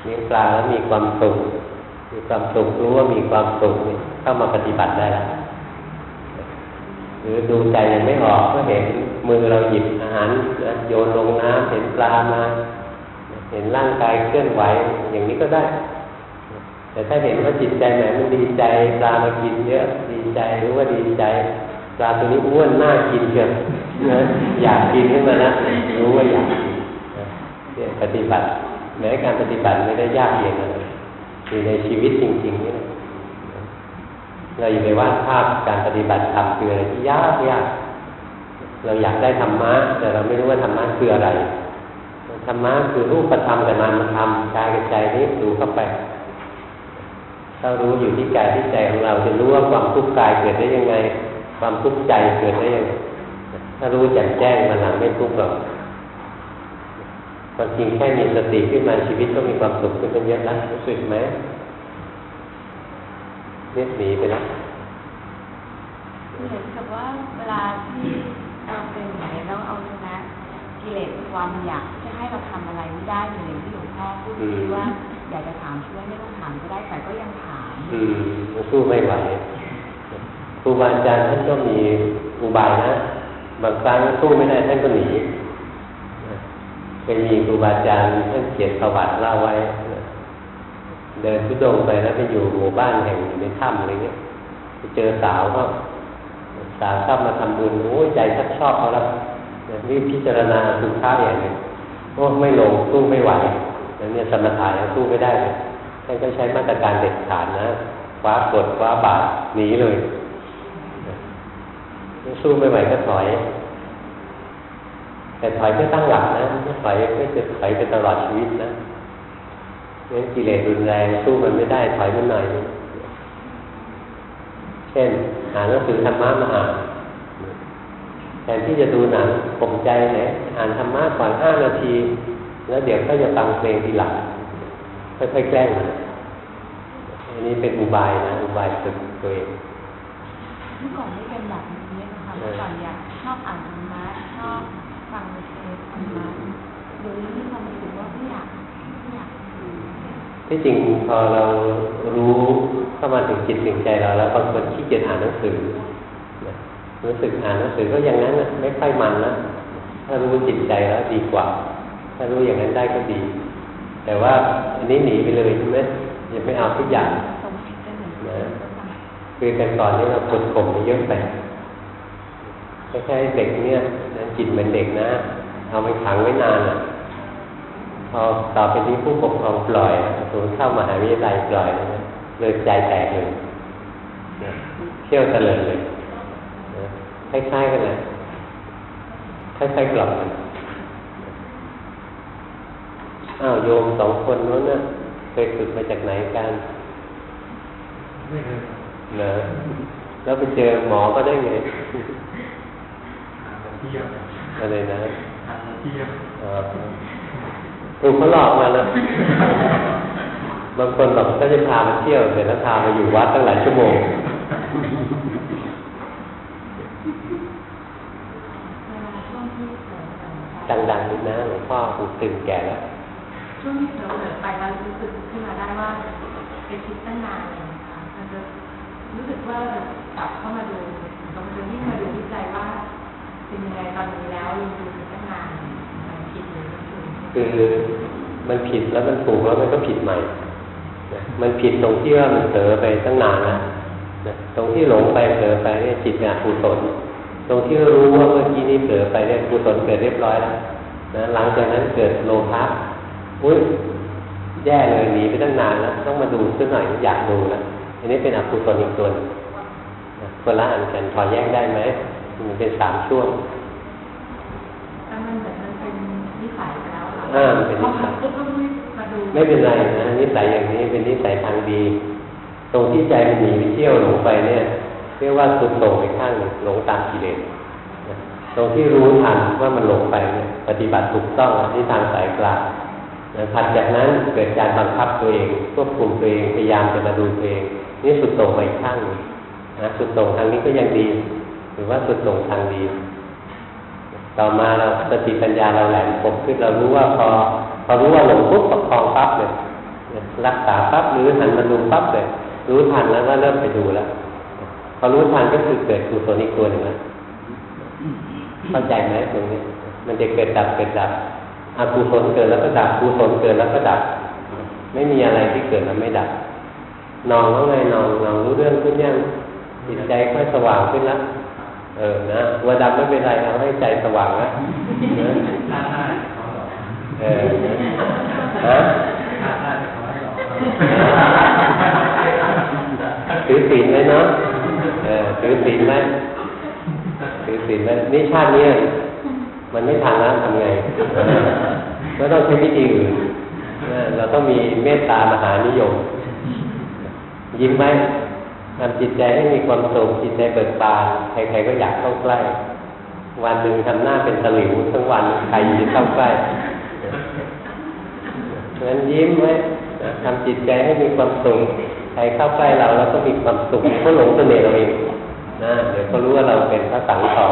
เลี้ยงปลาแล้วมีความสุขมีความสุขรู้ว่ามีความสุขเข้ามาปฏิบัติได้แล้วหรือดูใจยังไม่ออกก็เห็นมือเราหยิบอาหารโยนลงน้ำเห็นปลามา เห็นร่างกายเคลื่อนไหวอย่างนี้ก็ได้ แต่ถ้าเห็นว่าจิตใจไหนมันดีใจปลามากินเยอะดีใจรู้ว่าดีใจปลาตัวนี้อ้วนน่ากินเชียวนะอยากกินขึ้นมานะรู้ว่าอยากกินเนี่ยปฏิบัติแม้การปฏิบัติไม่ได้ยากเย็นอะไรอยู่ในชีวิตจริงๆนี่เราอย่าไปวาดภาพการปฏิบัติธรรมคืออะไรที่ยากยากเราอยากได้ธรรมะแต่เราไม่รู้ว่าธรรมะคืออะไรธรรมะคือรูปธรรมกับนามธรรมกายกับใจนี้ดูเข้าไป ถ้ารู้อยู่ที่กายที่ใจของเราจะรู้ว่าความทุกข์กายเกิดได้ยังไง ความทุกข์ใจเกิดได้ยังไงถ้ารู้แจ่มแจ้งมันหลังไม่ทุกข์หรอกความจริงแค่มีสติขึ้นมาชีวิตก็มีความสุขขึ้นเป็นเยอะแล้วรู้สึกไหมเนี่ยหนีไปแล้วเหมือนกับว่าเวลาที่เราเป็นไหนแล้วเอาชนะกิเลสความอยากจะให้เราทำอะไรไม่ได้เหมือนที่หลวงพ่อพูดอืมว่า อยากจะถามช่วยไม่ต้องถามก็ได้แต่ก็ยังถามอืมสู้ไม่ไหวครูบาอาจารย์ท่านก็มีอุบายนะ บางครั้งสู้ไม่ได้ท่านก็หนีเคยมีครูบาอาจารย์ท่านเขียนประวัติเล่าไว้ เดินทุดงไปแล้วไปอยู่หมู่บ้านแห่งในถ้ำอะไรเงี้ยไปเจอสาวก็สาวชอบมาทำบุญโอ้ใจชักชอบเขาแล้วรีบพิจารณาสุภาพอย่างหนึ่งโอ้ไม่ลงสู้ไม่ไหว แล้วเนี่ยสมถะยังสู้ไม่ได้เลยท่านก็ใช้มาตรการเด็ดขาดนะคว้ากดคว้าบาดหนีเลย สู้ไม่ไหวก็ถอย แต่ถอยไม่ตั้งหลักนะไม่ถอยไม่จะถอยไปตลอดชีวิตนะงั้นกิเลสรุนแรงสู้มันไม่ได้ถอยมันหน่อยนึงเช่นหาหนังสือธรรมะมาอ่านแทนที่จะดูหนังผมใจไหนอ่านธรรมะก่อนห้านาที แล้วเดี๋ยวก็จะฟังเพลงทีหลังค่อยๆแกล้งมันอันนี้เป็นอุบายนะอุบายฝึกตัวเองเมื่อก่อนไม่เป็นแบบนี้นะคะเมื่อก่อนอยากชอบอ่านธรรมะชอบฟังเทศน์ธรรมะเดี๋ยวนี้มีความรู้สึกว่าไม่อยากไม่อยากดูที่จริงพอเรารู้เข้ามาถึงจิตถึงใจเราแล้วบางคนขี้เกียจอ่านหนังสือนะรู้สึกอ่านหนังสือก็อย่างนั้นนะไม่ค่อยมันนะถ้ารู้จิตใจแล้วดีกว่า ถ้ารู้อย่างนั้นได้ก็ดี แต่ว่าอันนี้หนีไปเลยใช่ไหมอย่าไม่เอาทุกอย่างสมคิดกันเหมือนกันคือแต่ก่อนนี้เรากดข่มเยอะไปคล้ายๆเด็กเนี่ยนะจิตเหมือนเด็กนะ เอาไปขังไว้นานอะพอต่อไปนี้ผู้ปกครองปล่อยสมมติเข้ามหาวิทยาลัยปล่อยนะเลยใจแตกเลยนะเที่ยวเตลิดเลยนะคล้ายๆกันนะคล้ายๆกลับกัน อ้าวโยมสองคนนู้นนะเคยฝึกมาจากไหนกันไม่เคยเหรอแล้วไปเจอหมอก็ได้ไงหามาเที่ยวอะไรนะหามาเที่ยวอ๋อถูกเขาหลอกมาแล้วบางคนบอกก็จะพามาเที่ยวเสร็จแล้วพามาอยู่วัดตั้งหลายชั่วโมงเวลาช่วงที่เผลอไปนะคะดังๆนิดนะหลวงพ่อหูตึงแก่แล้ว ช่วงที่เผลอเผลอไปแล้วรู้สึกขึ้นมาได้ว่าไปคิดตั้งนานเลยนะคะมันจะรู้สึกว่ากลับเข้ามาดูเราจะวิ่มาดูที่ใจว่าเป็นยังไงตอนนี้แล้วยังดูตั้งนานมันผิดหรือไม่ถูกคือมันผิดแล้วมันถูกแล้วมันก็ผิดใหม่นะมันผิดตรงที่ว่ามันเผลอไปตั้งนานแล้วนะตรงที่หลงไปเผลอไปเนี่ยจิตเนี่ยกุศลตรงที่รู้ว่าเมื่อกี้นี้เผลอไปเนี่ยกุศลเกิดเรียบร้อยแล้วนะหลังจากนั้นเกิดโลภะ อุ้ยแย่เลยหนีไปตั้งนานแล้วต้องมาดูสักหน่อยอยากดูแล้วอันนี้เป็นอกุศลอีกตัวหนึงนะคนละอันกันพอแยกได้ไหมมันเป็นสามช่วงแต่มันเหมือนมันเป็นนิสัยไปแล้วค่ะอ่ามันเป็นนิสัยพอปุ๊บก็วิ่งมาดูไม่เป็นไรนะนิสัยอย่างนี้เป็นนิสัยทางดี ตรงที่ใจมันหนีไปเที่ยวหลงไปเนี่ย เรียกว่าสุดโต่งไปข้างหนึ่งหลงตามกิเลสนะตรงที่รู้ทันว่ามันหลงไปเนี่ยปฏิบัติถูกต้องอันที่ทางสายกลางนะ ถัดจากนั้นเกิดการบังคับตัวเองควบคุมตัวเองพยายามจะมาดูตัวเอง นี่สุดโต่งไปข้างหนึ่งนะสุดโต่งทางนี้ก็ยังดี หรือว่าสุดโต่งทางดี ต่อมาเราสติปัญญาเราแหลมคมขึ้นเรารู้ว่าพอพอรู้ว่าหลงปุ๊บประคองปั๊บเลยรักษาปั๊บหรือหันมาดูปั๊บเลยรู้ทันแล้วก็เริ่มไปดูแล้วพอรู้ทันก็คือเกิดกุศลอีกตัวหนึ่งแล้วเข้าใจไหมตรงนี้ มันจะเกิดดับเกิดดับ อกุศลเกิดแล้วก็ดับกุศลเกิดแล้วก็ดับ ไม่มีอะไรที่เกิดแล้วไม่ดับนอนแล้วไงนอนนอนรู้เรื่องขึ้นยังจิตใจค่อยสว่างขึ้นล้วเออนะตัวดำไม่เป็นไรเอาให้ใจสว่างนะเออฮะถือศีลไหมเนาะเออถือศีลไหมถือศีลไหมนี่ชาติเนี้ย มันไม่ทันแล้วทำไงก็ต้องใช้วิธีอื่นเราต้องมีเมตตามหานิยม ยิ้มไหมทำจิตใจให้มีความสุขจิตใจเบิกบานใครๆก็อยากเข้าใกล้ วันหนึ่งทำหน้าเป็นตะหลิวทั้งวันใครจะเข้าใกล้เพราะฉะนั้นยิ้มไว้ทำจิตใจให้มีความสุขใครเข้าใกล้เราแล้วก็มีความสุขเขาหลงเสน่ห์เราเองนะเดี๋ยวเขารู้ว่าเราเป็นพระสังฆ์ต่อ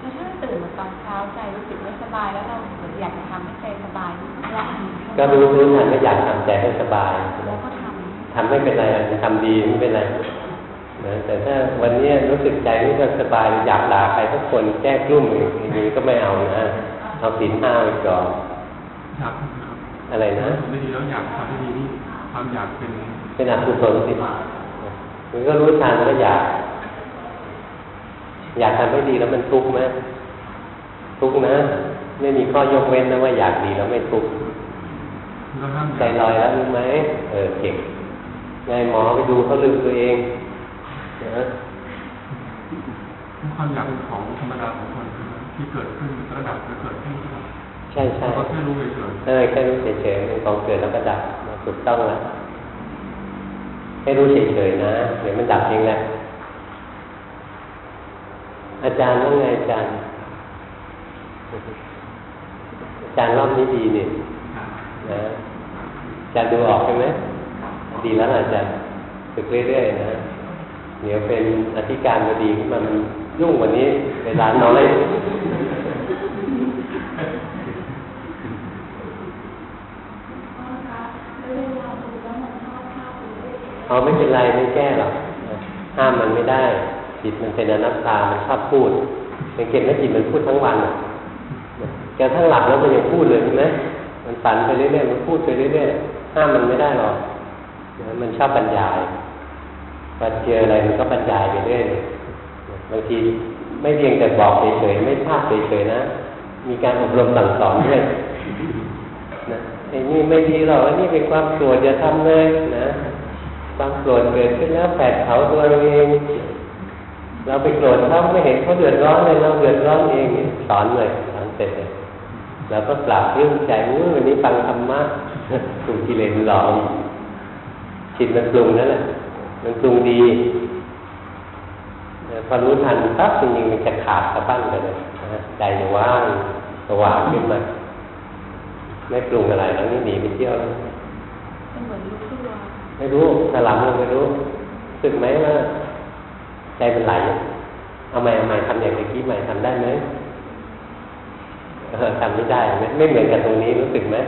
แล้วถ้าตื่นมาตอนเช้าใจรู้สึกไม่สบายแล้วเราเหมือนอยากจะทำให้ใจสบายลอง ก็รู้รู้ทันว่าอยากทำใจให้สบายแล้วก็ททำไม่เป็นไรทำดีไม่เป็นไรนะแต่ถ้าวันนี้รู้สึกใจไม่สบายอยากด่าใครทุกคนแก้กลุ้มอย่างนี้ก็ไม่เอานะเอาศีลห้าไว้ก่อนอยากนะครับอะไรนะไม่ดีแล้วอยากทำให้ดีนี่ความอยากเป็นเป็นอกุศลสิมันก็รู้ทันว่าอยาก อยากทำให้ดีแล้วมันทุกข์ไหมทุกข์นะ ไม่มีข้อยกเว้นนะว่าอยากดีแล้วไม่ทุกข์แล้วห้าม ใจลอยแล้วรู้ไหมเออเก่งไงหมอไปดูเขาลืมตัวเองนะความอยากเป็นของธรรมดาของคนนะครับที่เกิดขึ้นระดับและเกิดขึ้นระดับใช่ใช่เราก็แค่รู้เฉยเออแค่รู้เฉยๆเป็นของเกิดแล้วก็ดับถูกต้องแล้วให้รู้เฉยๆนะเดี๋ยวมันดับเองแหละอาจารย์ว่าไงอาจารย์อาจารย์รอบนี้ดีนี่ๆนะอา จารย์ดูออกใช่ไหมดีแล้วอาจารย์ฝึกเรื่อยๆนะเดี๋ยวเป็นอธิการบดีมันยุ่งกวันนี้เวลาน้อยเอาไม่เป็นไรไม่แก้หรอกห้ามมันไม่ได้ จิตมันเป็นอนัตตามันชอบพูดสังเกตไหมจิตมันพูดทั้งวันแกทั้งหลับแล้วมันยังพูดเลยใช่ไหมมันฝันไปเรื่อยๆมันพูดไปเรื่อยๆ ห้ามมันไม่ได้หรอกมันชอบบรรยายพอเจออะไรมันก็บรรยายไปเรื่อยบางทีไม่เพียงแต่บอกเฉยๆไม่ภาพเฉยๆนะ มีการอบรมสั่งสอนด้วยนะไอ้นี่ไม่ดีหรอกไอ้นี่เป็นความโกรธอย่าทำเลยนะความโกรธเกิดขึ้นแล้วแผดเผาตัวเราเอง เราไปโกรธเขาไม่เห็นเขาเดือดร้อนเลยเราเดือดร้อนเองสอนเลยสอนเสร็จเลยเราก็ปรับเรื่องใจว่าวันนี้ฟังธรรมะ ปรุงกิเลสหลอมจิตมันปรุงนั่นแหละมันปรุงดีพอรู้ทันปั๊บจริงๆมันจะขาดสะบั้นไปเลยนะใจจะว่างสว่างขึ้นมาไม่ปรุงอะไรแล้วนี่หนีไปเที่ยวแล้วำเป็นเหมือนรู้ตัวไม่รู้สลับลงไม่รู้รู้สึกไหมว่าใจมันไหลเอาใหม่เอาใหม่ทำอย่างเมื่อกี้ใหม่ทำได้ไหมเออทำไม่ได้ไหมไม่เหมือนกับตรงนี้รู้สึกไหม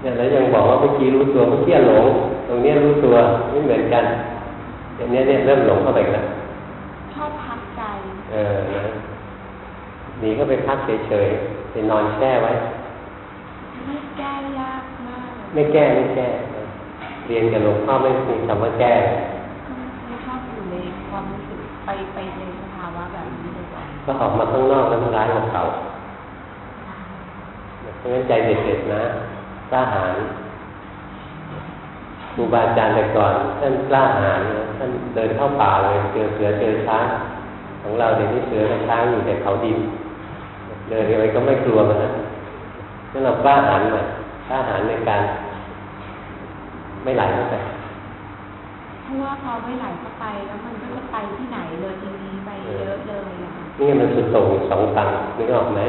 เนี่ยแล้วยังบอกว่าเมื่อกี้รู้ตัวเมื่อกี้หลง ตรงเนี้ยรู้ตัวไม่เหมือนกันอย่างเนี้ยเนี่ยเริ่มหลงเข้าไปอีกแล้วชอบพักใจเออนะหนีก็ไปพักเฉยๆไปนอนแช่ไว้ ไม่แก้ยากมากเลยไม่แก้ไม่แก้ เรียนกับหลวงพ่อไม่มีคำว่าแก้ก็ไม่ชอบอยู่ในความรู้สึกไปไปในสภาวะแบบนี้เลยก่อนก็ออกมาข้างนอกแล้วมันร้ายกว่าเก่าเพราะฉะนั้นใจเด็ดๆนะ กล้าหาญครูบาอาจารย์แต่ก่อนท่านกล้าหาญนะท่านเดินเข้าป่าเลยเจอเสือเจอช้างของเราเดี๋ยวนี้เสือกับช้างอยู่แต่เขาดินเดินไปก็ไม่กลัวมันนะนั่นเรากล้าหาญหน่อยกล้าหาญในการไม่ไหลเข้าไปเพราะว่าพอไม่ไหลเข้าไปแล้วมันก็จะไปที่ไหนเลยทีนี้ไปเยอะเลยอะค่ะนี่มันสุดโต่งอยู่สองฝั่งนึกออกไหม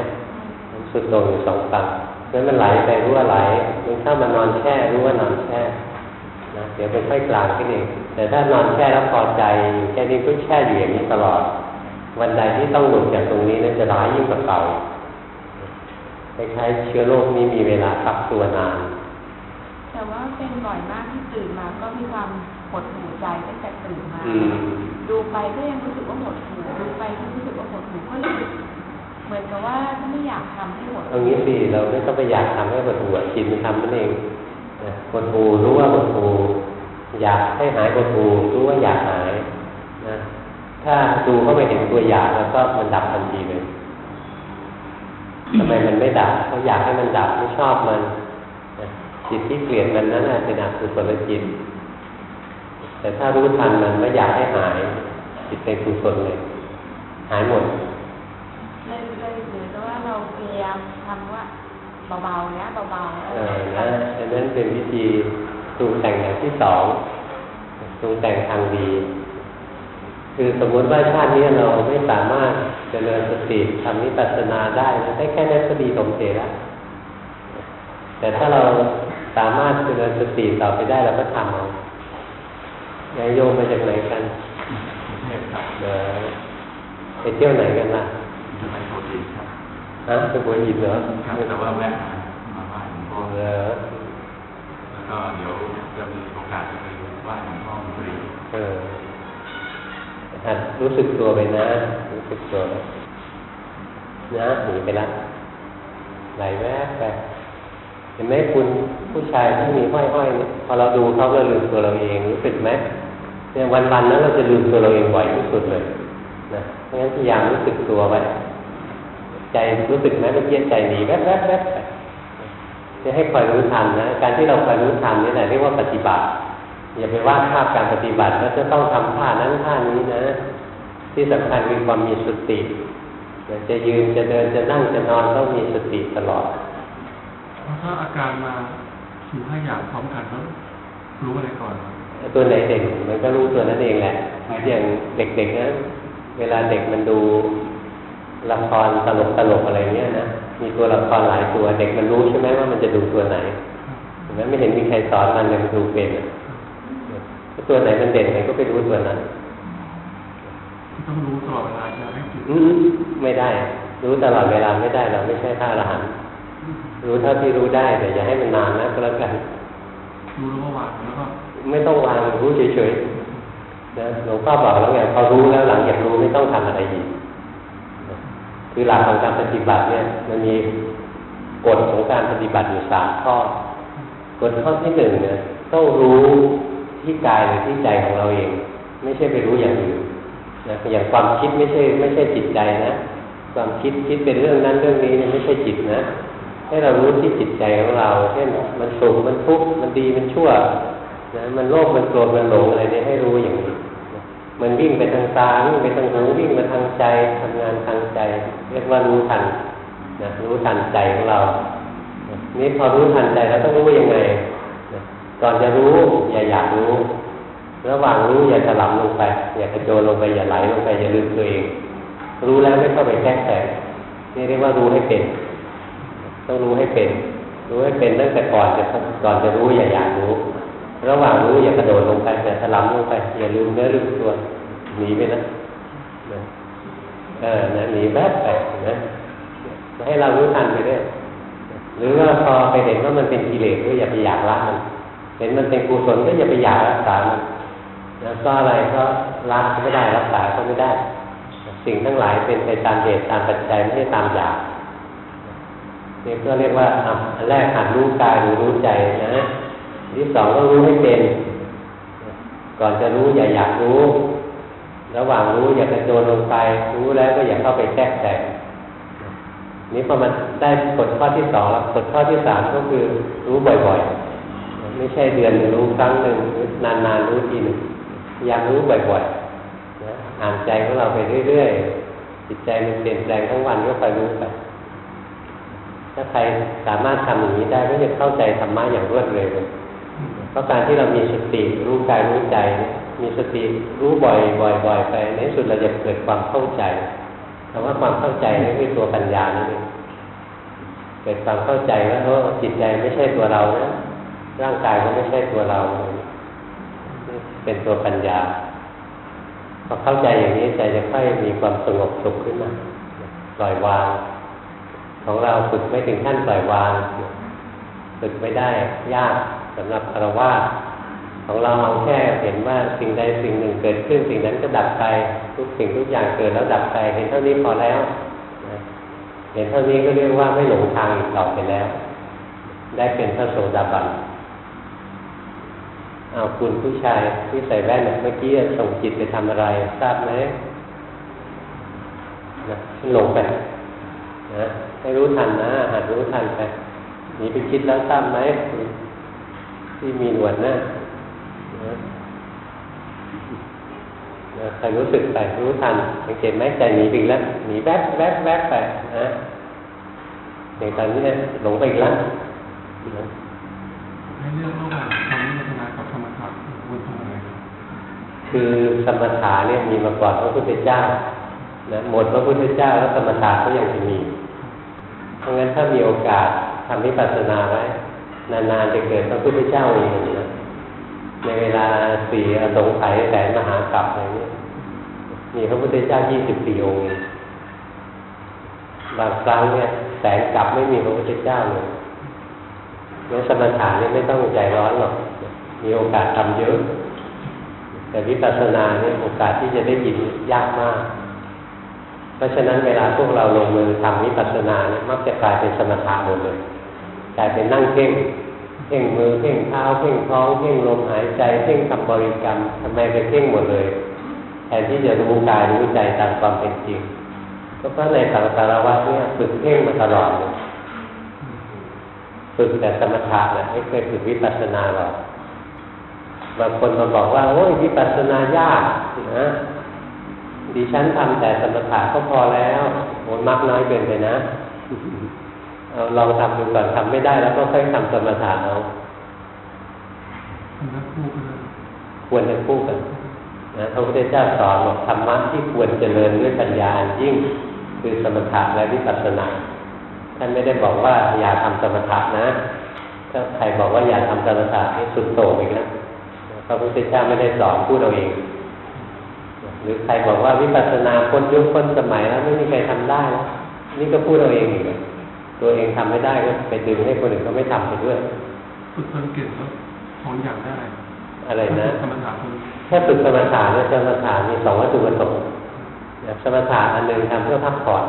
มันสุดโต่งอยู่สองฝั่ง นั้นมันไหลไปรู้ว่าไหลมันเข้ามานอนแช่รู้ว่านอนแช่นะเดี๋ยวเป็นค่อยกลางขึ้นเองแต่ถ้านอนแช่แล้วพอใจอยู่แค่นี้ก็แช่อยู่อย่างนี้ตลอด วันใดที่ต้องหลุดจากตรงนี้นั้นจะร้ายยิ่งกว่าเก่าคล้ายๆเชื้อโรคนี้มีเวลาฟักตัวนาน แต่ว่าเป็นบ่อยมากที่ตื่นมาก็มีความหดหูใจตั้งแต่ตื่นมาอืมดูไปก็ยังรู้สึกว่าหดหูดูไปก็รู้สึกว่าหดหูก็เลย เหมือนกับว่าไม่อยากทำให้หดเอางี้สิเราไม่ต้องไปอยากทำให้ปวดหัวจิตมันทำมันเองปวดหูรู้ว่าปวดหูอยากให้หายปวดหูรู้ว่าอยากหายนะถ้าดูเข้าไปเห็นตัวอยางแล้วก็มันดับทันทีเลยทำไมมันไม่ดับเพราะอยากให้มันดับไม่ชอบมันจิตที่เกลียดมันนั้นน่ะเป็นอกุศลจิตแต่ถ้ารู้ทันมันไม่อยากให้หายจิตเป็นกุศลเลย หายหมด เลยเลยหรือว่าเราพยายามทำว่าเบาๆนะเบาๆเออนะอันนั้นเป็นวิธีปรุงแต่งอย่างที่สองปรุงแต่งทางดี คือสมมติว่าชาตินี้เราไม่สามารถเจริญสติทำนิพพานาได้นะได้แค่นั้นก็ดีสมเจแล้ว แต่ถ้าเราสามารถเจริญสติต่อไปได้เราก็ทำเอายายโยมมาจากไหนกันเทพครับเออไปเที่ยวไหนกันล่ะไปโปรตีนครับ ฮะไปบัวหินเหรอครับแต่ว่าแวะมามาไหว้หลวงพ่อเออแล้วก็เดี๋ยวจะมีโอกาสจะไปไหว้หลวงพ่อมนตรีเออหัดรู้สึกตัวไปนะ รู้สึกตัวนะหนีไปละไหลแวบไปเห็นไหมคุณผู้ชายที่มีห้อยๆเนี่ยพอเราดูเขาเราลืมตัวเราเองรู้สึกไหมเนี่ยวันๆนั้นเราจะลืมตัวเราเองบ่อยที่สุดเลยนะเพราะฉะนั้นพยายามรู้สึกตัวไว้ ใจรู้สึกไหมเมื่อกี้ใจหนีแวบๆแวบๆไปจะให้คอยรู้ทันนะ การที่เราคอยรู้ทันนี่แหละเรียกว่าปฏิบัติ อย่าไปวาดภาพการปฏิบัติว่าจะต้องทำท่านั้นท่านี้นะ ที่สำคัญคือความมีสติจะยืนจะเดินจะนั่งจะนอนต้องมีสติตลอดเพราะถ้าอาการมาสี่ห้าอย่างพร้อมกันแล้วรู้อะไรก่อนครับตัวไหนเด็กมันก็รู้ตัวนั้นเองแหละอย่างเด็กๆนะเวลาเด็กมันดู ละครตลกตลกๆอะไรเงี้ยนะมีตัวละครหลายตัวเด็กมันรู้ใช่ไหมว่ามันจะดูตัวไหนเห็นไหมไม่เห็นมีใครสอนมันเลยมันดูเป็นอะถ้าตัวไหนมันเด่นมันก็ไปรู้ตัวนั้นต้องรู้ตลอดเวลาจะให้จิตอืมไม่ได้ รู้ตลอดเวลาไม่ได้เราไม่ใช่พระอรหันต์รู้เท่าที่รู้ได้แต่อย่าให้มันนานนะก็แล้วกันรู้แล้วก็วางแล้วก็ไม่ต้องวางรู้เฉยๆนะหลวงพ่อบอกแล้วไงพอรู้แล้วหลังจากรู้ไม่ต้องทำอะไรอีกนะ คือหลักของการปฏิบัติเนี่ย มันมีกฎของการปฏิบัติอยู่สามข้อกฎข้อที่หนึ่งเนี่ยต้องรู้ที่กายหรือที่ใจของเราเอง ไม่ใช่ไปรู้อย่างอื่นนะอย่างความคิดไม่ใช่ ไม่ใช่จิตใจนะความคิดคิดเป็นเรื่องนั้นเรื่องนี้เนี่ยไม่ใช่จิตนะ ให้เรารู้ที่จิตใจของเราเช่นมันสุขมันทุกข์มันดีมันชั่วนะมันโลภมันโกรธมันหลงอะไรเนี่ยให้รู้อย่างนี้ มันวิ่งไปทางตาวิ่งไปทางหูวิ่งไปทางใจทำงานทางใจ เรียกว่ารู้ทันนะรู้ทันใจของเรา นี่พอรู้ทันใจแล้วต้องรู้ยังไงก่อนจะรู้อย่าอยากรู้ ระหว่างรู้อย่าถลำลงไป อย่ากระโจนลงไปอย่าไหลลงไปอย่าลืมตัวเอง รู้แล้วไม่เข้าไปแทรกแซงนี่เรียกว่ารู้ให้เป็น ต้องรู้ให้เป็น รู้ให้เป็นตั้งแต่ก่อนจะก่อนจะรู้อย่าอยากรู้ ระหว่างรู้อย่ากระโดดลงไปอย่าถลำลงไปอย่าลืมเนื้อลืมตัวหนีไปนะเออนะหนีแวบไปนะให้เรารู้ทันไปเรื่อยหรือว่าพอไปเห็นว่ามันเป็นกิเลสก็อย่าไปอยากละมัน เห็นมันเป็นกุศลก็อย่าไปอยากรักษามันนะก็อะไรก็ละก็ไม่ได้รักษาก็ไม่ได้ สิ่งทั้งหลายเป็นไปตามเหตุตามปัจจัยไม่ใช่ตามอยากนี่ก็เรียกว่าอันแรกหัดรู้กายหรือรู้ใจนะ ที่สองก็รู้ให้เป็น ก่อนจะรู้อย่าอยากรู้ ระหว่างรู้อย่ากระโจนลงไป รู้แล้วก็อย่าเข้าไปแทรกแซงนี่พอมันได้กฎข้อที่สองแล้วกฎข้อที่สามก็คือรู้บ่อยๆ ไม่ใช่เดือนรู้ครั้งหนึ่งนานๆรู้ทีหนึ่งอยากรู้บ่อยๆนะอ่านใจของเราไปเรื่อยๆ จิตใจมันเปลี่ยนแปลงทั้งวันก็คอยรู้ไปถ้าใครสามารถทำอย่างนี้ได้ก็จะเข้าใจธรรมะอย่างรวดเร็วเลย พราะการที่เรามีสติรู้กายรู้ใจ มีสติรู้บ่อยบ่อยบ่อยไปในสุดเราจะเกิดความเข้าใจคำว่าความเข้าใจนี่คือตัวปัญญานั่เองเกิดความเข้าใจว่าโอ้จิตใจไม่ใช่ตัวเรานะร่างกายก็ไม่ใช่ตัวเรา เป็นตัวปัญญาพอเข้าใจอย่างนี้ใจจะค่อยมีความสงบสุขขึ้นมาปล่อยวาง ของเราฝึกไม่ถึงขั้นปล่อยวาง ฝึกไม่ได้ยากสำหรับอารวาสของเราเอาแค่เห็นว่าสิ่งใดสิ่งหนึ่งเกิดขึ้นสิ่งนั้นก็ดับไปทุกสิ่งทุกอย่างเกิดแล้วดับไป เห็นเท่านี้พอแล้วเห็นเท่านี้ก็เรียกว่าไม่หลงทางอีกต่อไปแล้ว ได้เป็นพระโสดาบันเอาคุณผู้ชายที่ใส่แว่นเมื่อกี้ส่งจิตไปทำอะไร ทราบไหมนะหลงไปนะให้รู้ทันนะหัดรู้ทันไป นีไปคิดแล้วทราบไหมที่มีหนวดนะนะนะใครรู้สึกไปรู้ทันสังเกตไหมใจหนีไปอีกแล้วหนีแวบแวบแวบไปนะอย่างตอนนี้เนี่ยหลงไปอีกแล้วนะให้เลือกระหว่างทำวิปัสสนากับธรรมชาติควรทำอะไรครับคือสมถะเนี่ยมีมาก่อนพระพุทธเจ้านะหมดพระพุทธเจ้าแล้วสมถะก็ยังจะมีเพราะงั้นถ้ามีโอกาส ทำวิปัสสนาไว้ นานๆจะเกิดพระพุทธเจ้าเองนะในเวลาสี่อสงไขยแสนมหากรัปอะไรเงี้ยมีพระพุทธเจ้ายี่สิบสี่องค์บางครั้งเนี่ยแสนกลับไม่มีพระพุทธเจ้าเลยงั้นสมถะนี่ไม่ต้องใจร้อนหรอก มีโอกาสทำเยอะ แต่วิปัสสนาเนี่ยโอกาสที่จะได้ยินยากมาก เพราะฉะนั้นเวลาพวกเราลงมือทำวิปัสสนาเนี่ยมักจะกลายเป็นสมถะหมดเลย กลายเป็นนั่งเพ่งเพ่งมือเพ่งเท้าเพ่งท้องเพ่งลมหายใจเพ่งคำบริกรรมทำไมไปเพ่งหมดเลยแทนที่จะรู้กายรู้ใจตามความเป็นจริงก็เพราะในสังสารวัฏเนี่ยฝึกเพ่งมาตลอดเลยฝึกแต่สมถะนะไม่เคยฝึกวิปัสสนาหรอกบางคนมาบอกว่าโอ้ยวิปัสสนายากนะดิฉันทำแต่สมถะก็พอแล้วโอ้มักน้อยเกินไปนะ เอาลองทำดูก่อนทำไม่ได้แล้วก็ค่อยทำสมถะเอาทำนักคู่กันเลยควรจะคู่กันนะพระพุทธเจ้าสอนบอกธรรมะที่ควรเจริญด้วยปัญญาอันยิ่งคือสมถะและวิปัสสนาท่านไม่ได้บอกว่าอย่าทำสมถะนะถ้าใครบอกว่าอย่าทำสมถะให้สุดโต่งอีกแล้วพระพุทธเจ้าไม่ได้สอนพูดเอาเอง หรือใครบอกว่าวิปัสสนาพ้นยุคพ้นสมัยแล้วไม่มีใครทำได้แล้วนี่ก็พูดเอาเองอีกอะ ตัวเองทำไม่ได้ก็ไปดึงให้คนอื่นเขาไม่ทำไปด้วยฝึกจนเก่งแล้วสองอย่างได้อะไรนะธรรมชาติคือถ้าฝึกสมถะเนี่ยสมถะมีสองวัตถุประสงค์นะสมถะอันหนึ่งทำเพื่อพักผ่อน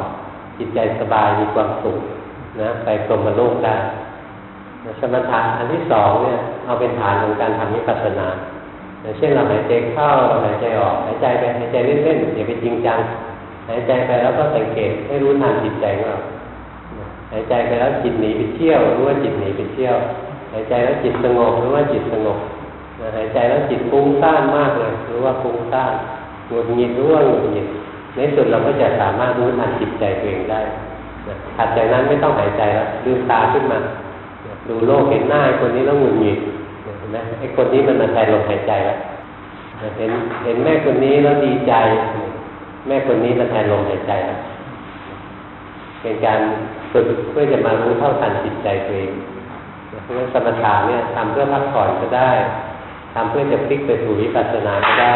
จิตใจสบายมีความสุขนะไปกรมโลกได้นะสมถะอันที่สองเนี่ยเอาเป็นฐานของการทำวิปัสสนาอย่างเช่นเราหายใจเข้าเราหายใจออกหายใจไปหายใจเล่นๆอย่าไปจริงจังหายใจไปแล้วก็สังเกตให้รู้ทันจิตใจของเรา หายใจไปแล้วจิตหนีไปเที่ยวรู้ว่าจิตหนีไปเที่ยวหายใจแล้วจิตสงบรู้ว่าจิตสงบหายใจแล้วจิตฟุ้งซ่านมากเลยรู้ว่าฟุ้งซ่านหงุดหงิดรู้ว่าหงุดหงิดในสุดเราก็จะสามารถรู้ทันจิตใจตัวเองได้ถัดจากนั้นไม่ต้องหายใจแล้วลืมตาขึ้นมา ดูโลกเห็นหน้าไอ้คนนี้แล้วหงุดหงิดเห็นไหมไอ้คนนี้มันมาแทนลมหายใจแล้วเห็นเห็นแม่คนนี้แล้วดีใจ แม่คนนี้มาแทนลมหายใจแล้ว เป็นการฝึกเพื่อจะมารู้เท่าทันจิตใจตัวเองเพราะฉะนั้นสมถะเนี่ยทำเพื่อพักผ่อนก็ได้ทำเพื่อจะพลิกไปสู่วิปัสสนาก็ได้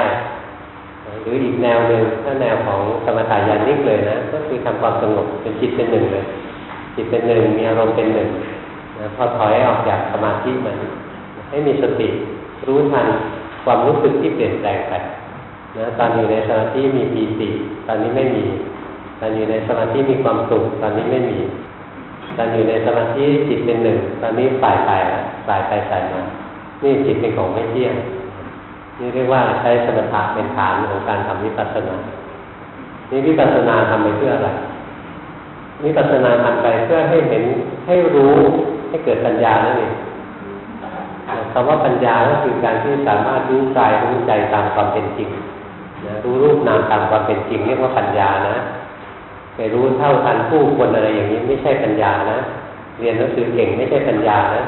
หรืออีกแนวหนึ่งถ้าแนวของสมถะญาณิกเลยนะก็คือทำความสงบเป็นจิตเป็นหนึ่งเลย จิตเป็นหนึ่งมีอารมณ์เป็นหนึ่งนะพอถอยออกจากสมาธิมันให้มีสติรู้ทันความรู้สึกที่เปลี่ยนแปลงไปนะตอนอยู่ในสมาธิมีปีติ ตอนนี้ไม่มี ตอนอยู่ในสมาธิมีความสุขตอนนี้ไม่มีตอนอยู่ในสมาธิจิตเป็นหนึ่งตอนนี้สายไปละสายไปสายมานี่จิตเป็นของไม่เที่ยงนี่เรียกว่าใช้สมถะเป็นฐานของการทำวิปัสสนา นี่วิปัสสนาทำไปเพื่ออะไรวิปัสสนาทำไปเพื่อให้เห็นให้รู้ให้เกิดปัญญานั่นเองคำว่าปัญญาก็คือการที่สามารถรู้กายรู้ใจตามความเป็นจริงนะรู้รูปนามตามความเป็นจริงเรียกว่าปัญญานะ ไปรู้เท่าทันผู้คนอะไรอย่างนี้ไม่ใช่ปัญญานะเรียนหนังสือเก่งไม่ใช่ปัญญานะ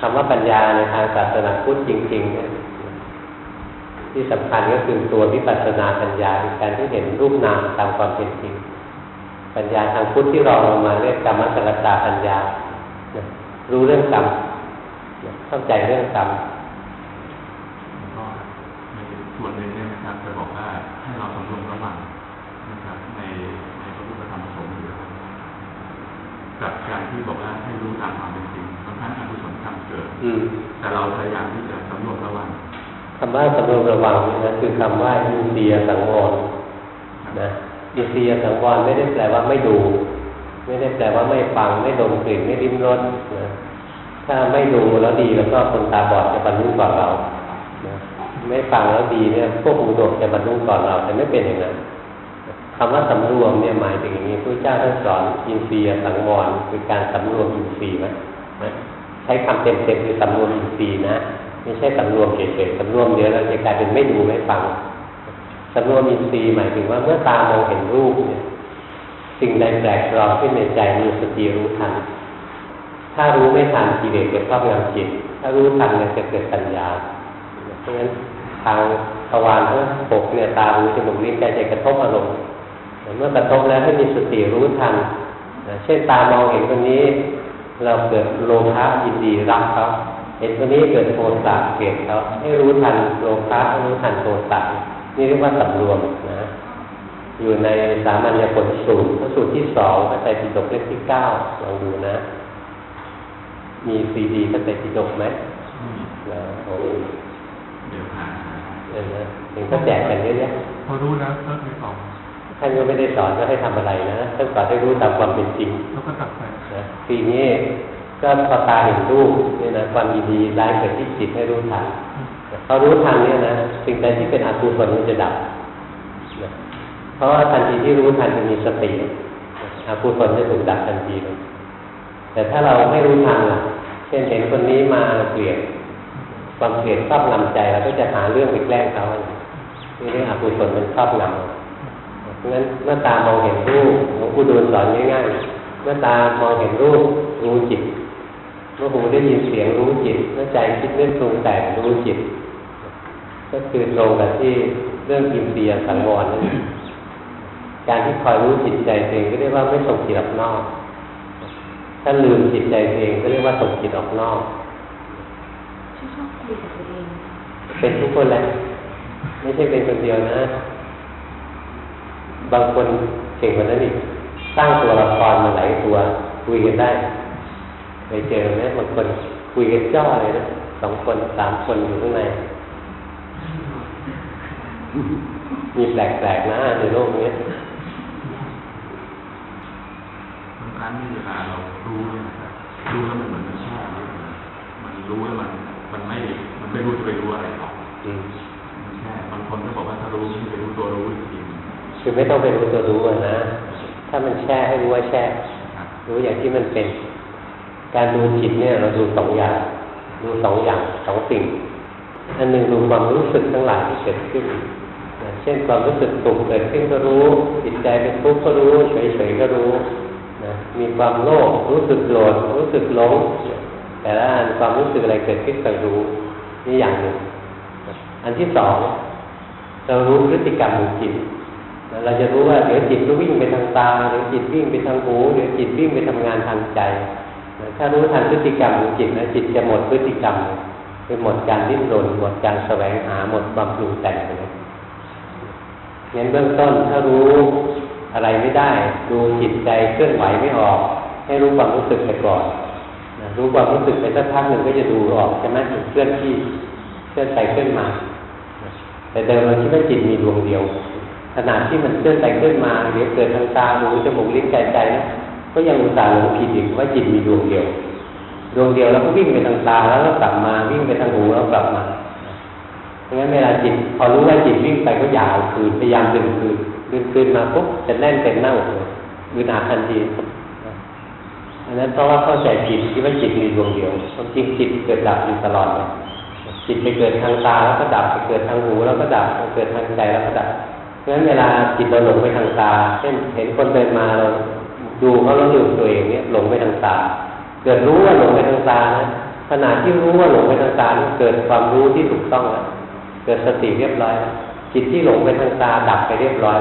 คำว่าปัญญาในทางศาสนาพุทธจริงๆเนี่ยที่สำคัญก็คือตัววิปัสสนาปัญญาคือการที่เห็นรูปนามตามความเป็นจริง ปัญญาทางพุทธที่เราลงมาเรียกกรรมสกตาปัญญา รู้เรื่องกรรมเข้าใจเรื่องกรรม ก็ในส่วนหนึ่งเนี่ยนะครับจะบอกว่าให้เราสำรวมระวังนะครับในในพระพุทธธรรมประสงค์อยู่ กับการที่บอกว่าให้รู้ตามความเป็นจริงบางครั้งอกุศลกรรมเกิดอืมแต่เราพยายามที่จะสำรวมระวังคำว่าสำรวมระวังนี่นะคือคำว่าอินเดียสังวรนะอินเดียสังวรไม่ได้แปลว่าไม่ดู ไม่ได้แปลว่าไม่ฟังไม่ดมกลิ่นไม่ลิ้มรสนะถ้าไม่ดูแล้วดีแล้วก็คนตาบอดจะบรรลุก่อนเรานะไม่ฟังแล้วดีเนี่ยพวกหูหนวกจะบรรลุก่อนเราแต่ไม่เป็นอย่างนั้น คำว่าสำรวมเนี่ยหมายถึงอย่างนี้พระเจ้าท่านสอนอินทรีย์สังวรคือการสำรวมอินทรีย์ไหมนะใช้คำเต็มๆคือสำรวมอินทรีย์นะไม่ใช่สำรวมเฉยๆสำรวมเดี๋ยวเราจะกลายเป็นไม่ดูไม่ฟังสำรวมอินทรีย์หมายถึงว่าเมื่อตามองเห็นรูปเนี่ยสิ่งใดแปลกปลอมขึ้นในใจมีสติรู้ทัน ถ้ารู้ไม่ทันกิเลสจะครอบงำจิต ถ้ารู้ทันเนี่ยจะเกิดปัญญาเพราะฉะนั้นทางทวารทั้งหกเนี่ยตาหูจมูกลิ้นกายใจกระทบอารมณ์ เมื่อกระทบแล้วให้มีสติรู้ทันเช่นตามองเห็นคนนี้ เราเกิดโลภะยินดีรักเขาเห็นคนนี้เกิดโทสะเกลียดเขาให้รู้ทันโลภะรู้ทันโทสะนี่เรียกว่าสำรวมนะอยู่ในสามัญญผลสูตรพระสูตรที่สองพระไตรปิฎกเล่มที่เก้าลองดูนะ มีซีดีพระไตรปิฎกไหมอืมนะโอ้ยเดี๋ยวหาเออนะเห็นก็แจกกันเยอะแยะพอรู้แล้วก็ไม่ตอบ ท่านก็ไม่ได้สอนว่าให้ทำอะไรนะท่านสอนให้รู้ตามความเป็นจริงแล้วก็ตัดไปนะปีนี้ก็พอตาเห็นรูปเนี่ยนะความยินดีร้ายเกิดที่จิตให้รู้ทันพอรู้ทันเนี่ยนะสิ่งใดที่เป็นอกุศลมันจะดับนะเพราะว่าทันทีที่รู้ทันจะมีสติอกุศลจะถูกดับทันทีเลยแต่ถ้าเราไม่รู้ทันล่ะเช่นเห็นคนนี้มาเกลียดความเกลียดครอบงำใจเราก็จะหาเรื่องไปแกล้งเขานี่เรื่องอกุศลมันครอบงำ เพราะฉะนั้นเมื่อตามองเห็นรูปหลวงปู่ดูลสอนง่ายๆเมื่อตามองเห็นรูปรู้จิต เมื่อหูได้ยินเสียงรู้จิต เมื่อใจคิดเรื่องปรุงแต่งรู้จิต ก็คือตรงกับที่เรื่องอินทรียสังวรนั่นเองการที่คอยรู้จิตใจตัวเองก็เรียกว่าไม่ส่งจิตออกนอก ถ้าลืมจิตใจตัวเองก็เรียกว่าส่งจิตออกนอกที่ชอบคุยกับตัวเองเป็นทุกคนแหละไม่ใช่เป็นคนเดียวนะ บางคนเก่งกว่านั้นอีกสร้างตัวละครมาหลายตัวคุยกันได้ไปเจอไหมบางคนคุยกันจ้อเลยนะสองคนสามคนอยู่ข้างในมีแปลกๆนะในโลกนี้บางครั้งที่เวลาเรารู้เนี่ยนะครับรู้แล้วมันเหมือนมันแช่ไว้มันรู้แล้วมันมันไม่มันไม่รู้จะไปรู้อะไรหรอกอืมมันแช่บางคนก็บอกว่าถ้ารู้ไม่ไปรู้ตัวรู้อีกทีหนึ่ง คือไม่ต้องไปรู้ตัวรู้นะ ถ้ามันแช่ให้รู้ว่าแช่ รู้อย่างที่มันเป็น การดูจิตเนี่ยเราดูสองอย่าง ดูสองอย่างสองสิ่ง อันหนึ่งดูความรู้สึกทั้งหลายที่เกิดขึ้นนะเช่นความรู้สึกสุขเกิดขึ้นก็รู้ จิตใจเป็นทุกข์ก็รู้ เฉยๆก็รู้นะมีความโลภรู้สึกโกรธรู้สึกหลงแต่ละอันความรู้สึกอะไรเกิดขึ้นก็รู้นี่อย่างหนึ่ง อันที่สองเรารู้พฤติกรรมของจิต เราจะรู้ว่าเดี๋ยวจิตก็วิ่งไปทางตาเดี๋ยวจิตวิ่งไปทางหูเดี๋ยวจิตวิ่งไปทำงานทางใจถ้ารู้ทันพฤติกรรมของจิตนะจิตจะหมดพฤติกรรมเลยคือหมดการดิ้นรนหมดการแสวงหาหมดความปรุงแต่งไปเลยงั้นเบื้องต้นถ้ารู้อะไรไม่ได้ ดูจิตใจเคลื่อนไหวไม่ออก ให้รู้ความรู้สึกไปก่อนรู้ความรู้สึกไปสักพักหนึ่งก็จะดูออกใช่ไหมถึงเคลื่อนที่เคลื่อนไปเคลื่อนมา แต่เดิมเราคิดว่าจิตมีดวงเดียว ขนาดที่มันเคลื่อนไปเคลื่อนมาเดี๋ยวเกิดทางตาหูจมูกลิ้นกายใจนะก็ยังอุตส่าห์หลงผิดอีกว่าจิตมีดวงเดียวดวงเดียวแล้วก็วิ่งไปทางตาแล้วก็กลับมาวิ่งไปทางหูแล้วกลับมาเพราะงั้นเวลาจิตพอรู้ว่าจิตวิ่งไปก็อยากเอาคืนพยายามดึงคืนดึงคืนมาปุ๊บจะแน่นเต็มหน้าอกเลยอึดอัดทันทีอันนั้นเพราะว่าเข้าใจผิดคิดว่าจิตมีดวงเดียวความจริงจิตเกิดดับอยู่ตลอดเลยจิตไปเกิดทางตาแล้วก็ดับไปเกิดทางหูแล้วก็ดับไปเกิดทางใจแล้วก็ดับ เพราะฉะนั้นเวลาจิตเราหลงไปทางตา เช่นเห็นคนเดินมาเราดูเขาแล้วลืมตัวเองเนี่ยหลงไปทางตา เกิดรู้ว่าหลงไปทางตานะขณะที่รู้ว่าหลงไปทางตาเกิดความรู้ที่ถูกต้องแล้วเกิดสติเรียบร้อย จิตที่หลงไปทางตาดับไปเรียบร้อย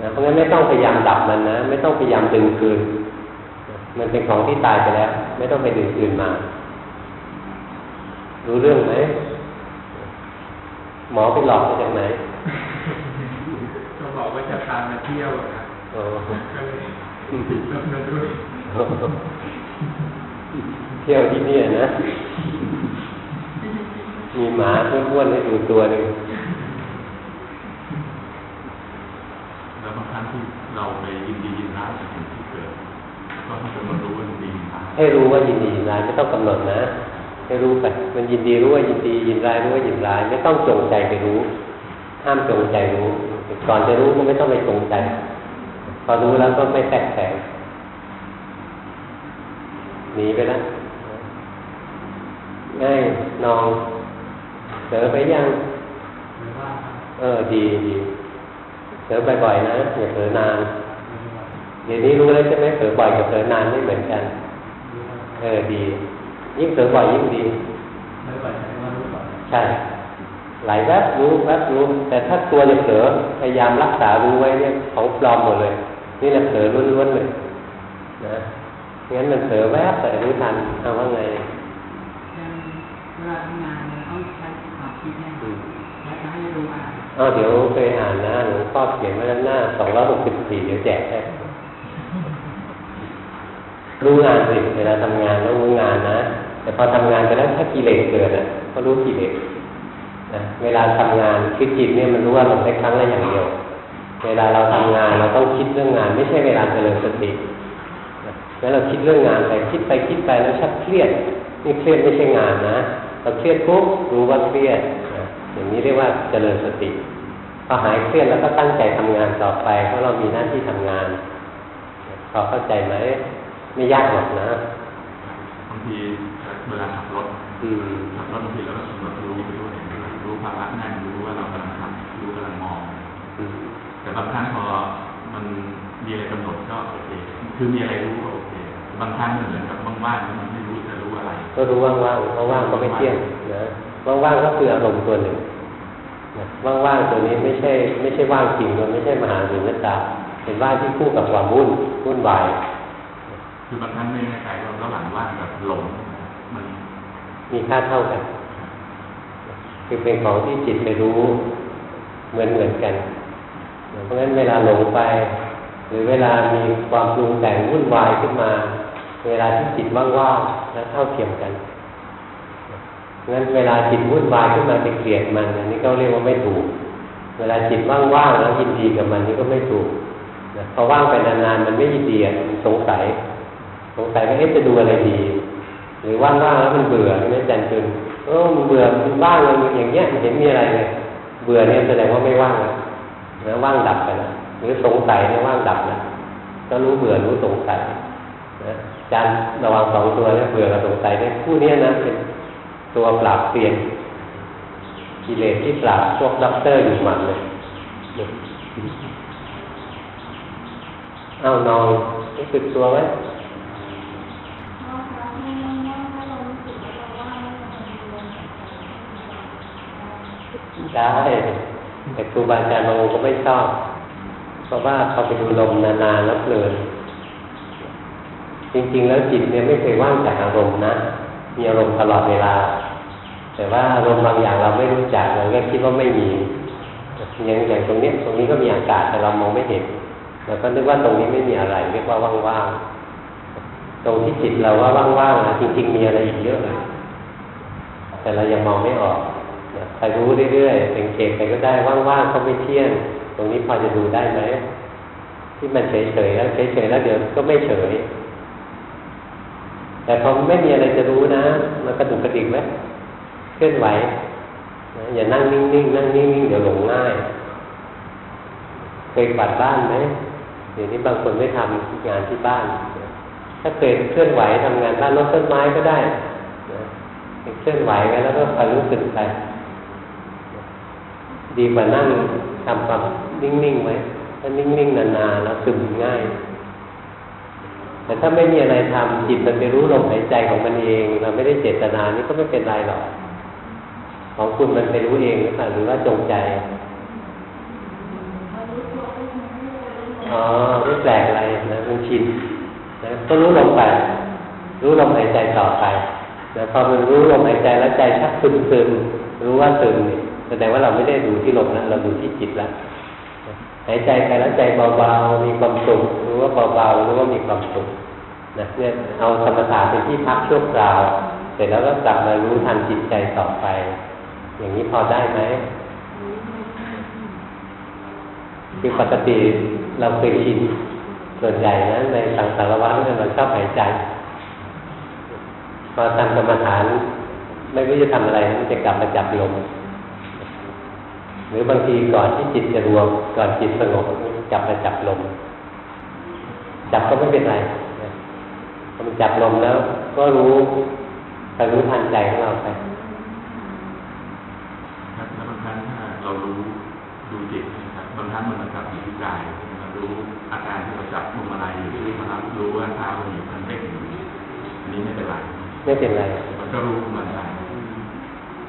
นะเพราะงั้นไม่ต้องพยายามดับมันนะ ไม่ต้องพยายามดึงคืน มันเป็นของที่ตายไปแล้ว ไม่ต้องไปดึงคืนมา รู้เรื่องไหมหมอไปหลอกมาจากไหน บอกว่าจะพามาเที่ยวอะครับอ๋อก็เลยรับเงินด้วยเที่ยวที่เนี่ยนะ มีหมาอ้วนๆให้ดูตัวหนึ่งแล้วบางครั้งที่เราไปยินดียินร้ายกับสิ่งที่เกิดก็ให้เป็นคนรู้ว่ายินดียินร้ายให้รู้ว่ายินดียินร้ายไม่ต้องกำหนดนะให้รู้ไปมันยินดีรู้ว่ายินดียินร้ายรู้ว่ายินร้ายไม่ต้องจงใจไปรู้ ห้ามจงใจรู้ ก่อนจะรู้ก็ไม่ต้องไปจงใจพอรู้แล้วก็ไม่แทรกแซงหนีไปแล้วง่ายนองเจอไปยัง เออ ดีดีเผลอบ่อยๆนะอย่าเผลอนานเดี๋ยวนี้รู้แล้วใช่ไหมเผลอบ่อยกับเผลอนานไม่เหมือนกัน เออดี ยิ่งเผลอบ่อยยิ่งดี ใช่ หลายแวบรู้แวบรู้ แต่ถ้าตัวจะเผลอพยายามรักษารู้ไว้เนี่ยของปลอมหมดเลย นี่แหละเผลอล้วนๆเลยนะงั้นมันเผลอแวบแต่รู้ทันเอาว่าไงเวลาทำงานเราต้องใช้ความคิดเนี่ยอืมแล้วจะให้รู้อ่านอ้าวเดี๋ยวเคยอ่านนะหลวงพ่อเขียนไว้ด้านหน้าสองร้อยหกสิบสี่เดี๋ยวแจกให้รู้งานสิเวลาทำงานต้องรู้งานนะแต่พอทำงานไปแล้วถ้ากิเลสเกิดอะก็รู้กิเลสนะ เวลาทำงานคือจิตเนี่ยมันรู้ว่าเราได้ครั้งละอย่างเดียว เวลาเราทำงานเราต้องคิดเรื่องงาน ไม่ใช่เวลาเจริญสตินะแล้วเราคิดเรื่องงานไปคิดไปคิดไปแล้วชักเครียดนี่เครียดไม่ใช่งานนะเราเครียดปุ๊บรู้ว่าเครียดนะอย่างนี้เรียกว่าเจริญสติพอหายเครียดแล้วก็ตั้งใจทำงานต่อไปเพราะเรามีหน้าที่ทำงานพอเข้าใจไหมไม่ยากหรอกนะบางทีเวลาขับรถอืมขับรถบางทีเราก็กำหนดรู้ไป ด้วยรู้ภาระนั่งรู้ว่าเรากำลังทำรู้กำลังมองอืมแต่บางครั้งพอมันมีอะไรกำหนดก็โอเค คือมีอะไรรู้ก็โอเค บางครั้งมันเหมือนกับว่างๆแล้วมันไม่รู้จะรู้อะไร ก็รู้ว่างๆว่างๆก็ไม่เที่ยงนะว่างๆก็คืออารมณ์ตัวหนึ่งนะว่างๆตัวนี้ไม่ใช่ ไม่ใช่ว่างจริงมันไม่ใช่มหาสุญญตาเป็นว่างที่คู่กับความวุ่นวุ่นวายคือบางครั้งในใจเราระหว่างว่างกับหลงมันมีค่าเท่ากัน คือเป็นของที่จิตไปรู้เหมือนเหมือนกัน เพราะฉะนั้นเวลาหลงไป หรือเวลามีความปรุงแต่งวุ่นวายขึ้นมา เวลาที่จิตว่างๆแล้วเท่าเทียมกันงั้นเวลาจิตวุ่นวายขึ้นมาไปเกลียดมันอันนี้ก็เรียกว่าไม่ถูก เวลาจิตว่างๆแล้วยินดีกับมันนี่ก็ไม่ถูกนะพอว่างไปนานๆมันไม่ยินดีมันสงสัย สงสัยว่าเอ๊ะจะดูอะไรดี หรือว่างๆแล้วมันเบื่อใช่ไหมจันจึง เออมันเบื่อมันว่างเลยอย่างเงี้ยมันเห็นมีอะไรเลยเบื่อเนี่ยแสดงว่าไม่ว่างแล้วนะว่างดับไปแล้วหรือสงสัยเนี่ยว่างดับแล้วก็รู้เบื่อรู้สงสัยนะจันระวังสองตัวเนี่ยเบื่อกับสงสัยเนี่ยคู่นี้นะเป็นตัวปราบเปลี่ยนกิเลสที่ปราบพวกด็อกเตอร์อยู่หมัดเลยเอาวนอนรู้สึกตัวไหม ได้ แต่ครูบาอาจารย์บางองค์ก็ไม่ชอบเพราะว่าพอไปดูลมนานๆแล้วเพลินจริงๆ แล้วจิตเนี่ยไม่เคยว่างจากอารมณ์นะ มีอารมณ์ตลอดเวลา แต่ว่าอารมณ์บางอย่างเราไม่รู้จักเราก็คิดว่าไม่มีอย่างอย่างตรงนี้ตรงนี้ก็มีอากาศแต่เรามองไม่เห็นเราก็นึกว่าตรงนี้ไม่มีอะไร เรียกว่าว่างๆตรงที่จิตเราว่าว่างๆนะจริง ๆ มีอะไรอีกเยอะเลยแต่เรายังมองไม่ออก ใครรู้เรื่อยๆเป็นเกตไปก็ได้ว่างๆเขาไม่เที่ยง ตรงนี้พอจะดูได้ไหมที่มันเฉยๆแล้วเฉยๆแล้วเดี๋ยวก็ไม่เฉย แต่พอไม่มีอะไรจะรู้นะ มันกระดุกกระดิกไหมเคลื่อนไหวอย่านั่งนิ่งๆนั่งนิ่งๆเดี๋ยวหลงง่ายเคยกวาดบ้านไหมเดี๋ยวนี้บางคนไม่ทำงานที่บ้าน ถ้าเคยเคลื่อนไหวทำงานบ้านรดต้นไม้ก็ได้เคลื่อนไหวไปแล้วก็คอยรู้สึกไป ดีกว่านั่งทำความนิ่งๆไว้ถ้านิ่งๆนานๆแล้วซึมง่าย แต่ถ้าไม่มีอะไรทำจิตมันไปรู้ลมหายใจของมันเอง เราไม่ได้เจตนานี่ก็ไม่เป็นไรหรอกของคุณมันไปรู้เองหรือเปล่าหรือว่าจงใจอ๋อไม่แปลกอะไรนะมันชินนะก็รู้ลมไป รู้ลมหายใจต่อไปนะพอมันรู้ลมหายใจแล้วใจชักซึมซึมรู้ว่าซึมนี่ แสดงว่าเราไม่ได้ดูที่ลมนะเราดูที่จิตแล้วหายใจไปแล้วใจเบาๆมีความสุขรู้ว่าเบาๆรู้ว่ามีความสุขนะเนี่ยเอาธรรมศาสตร์เป็นที่พักชั่วคราวเสร็จแล้วก็กลับมารู้ทันจิตใจต่อไป อย่างนี้พอได้ไหมคือปกติเราเคยชินส่วนใหญ่นะในสังสารวัฏเนี่ยเราชอบหายใจพอทำกรรมฐาน ไม่รู้จะทำอะไรมันจะกลับมาจับลม หรือบางทีก่อนที่จิตจะรวม ก่อนจิตสงบจับมาจับลม จับก็ไม่เป็นไรนะพอมันจับลมแล้ว ก็รู้ไปรู้ทันใจของเราไปครับแล้วบางครั้งถ้าเรารู้ดูจิตนะครับบางครั้งมันกลับอยู่ที่กายเรารู้อาการที่เราจับมุมอะไรอยู่ที่มันรับรู้ว่าเท้าเราอยู่มันเล็กอยู่อันนี้ไม่เป็นไรไม่เป็นไรมันก็รู้ของมันได้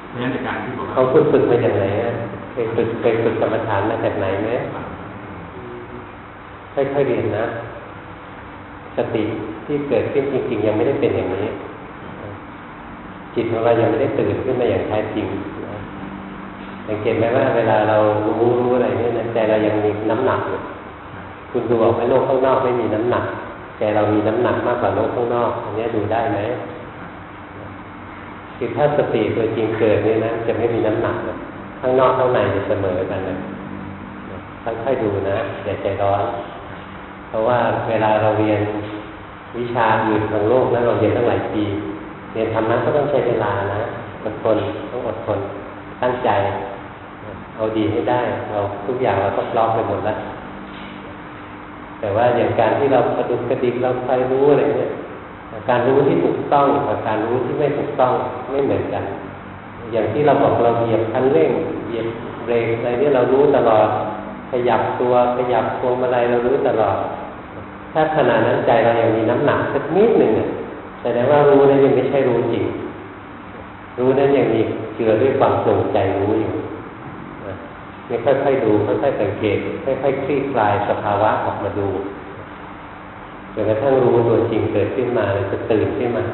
เพราะฉะนั้นในการที่บอกว่าเขาฝึกฝึกมาจากไหนอะเค ยฝึกเคยฝึกกรรมฐานมาจากไหนไหมค่อยๆเรียนนะ สติที่เกิดขึ้นจริงๆ ยังไม่ได้เป็นอย่างนี้ จิตของเรายังไม่ได้ตื่นขึ้นมาอย่างแท้จริงสังเกตไหมว่าเวลาเรารู้รู้อะไรเนี่ยใจเรายังมีน้ำหนักอยู่คุณดูออกไหมโลกข้างนอกไม่มีน้ำหนักใจเรามีน้ำหนักมากกว่าโลกข้างนอกอันนี้ดูได้ไหมคือถ้าสติตัวจริงเกิดเนี่ยนะจะไม่มีน้ำหนักเลย ข้างนอกข้างในเสมอกันเลยค่อยๆดูนะอย่าใจร้อน เพราะว่าเวลาเราเรียนวิชาอื่นของโลกนะเราเรียนตั้งหลายปี เรียนธรรมะก็ต้องใช้เวลานะอดทนต้องอดทนตั้งใจ เอาดีให้ได้เราทุกอย่างเราก็พร้อมไปหมดแล้ว แต่ว่าอย่างการที่เรากระดุกกระดิกเราคอยรู้อะไรเนี่ยการรู้ที่ถูกต้องกับการรู้ที่ไม่ถูกต้องไม่เหมือนกัน อย่างที่เราบอกเราเหยียบคันเร่งเหยียบเบรกอะไรเนี่ยเรารู้ตลอด ขยับตัวขยับพวงมาลัยเรารู้ตลอด ถ้าขณะนั้นใจเรายังมีน้ำหนักสักนิดหนึ่งแสดงว่ารู้นั้นยังไม่ใช่รู้จริง รู้นั้นยังมีเจือด้วยความสงใจรู้อยู่นี่ค่อยๆดูค่อยๆสังเกตค่อยๆคลี่คลายสภาวะออกมาดูจนกระทั่งรู้ตัวจริงเกิดขึ้นมาจะตื่นขึ้นมา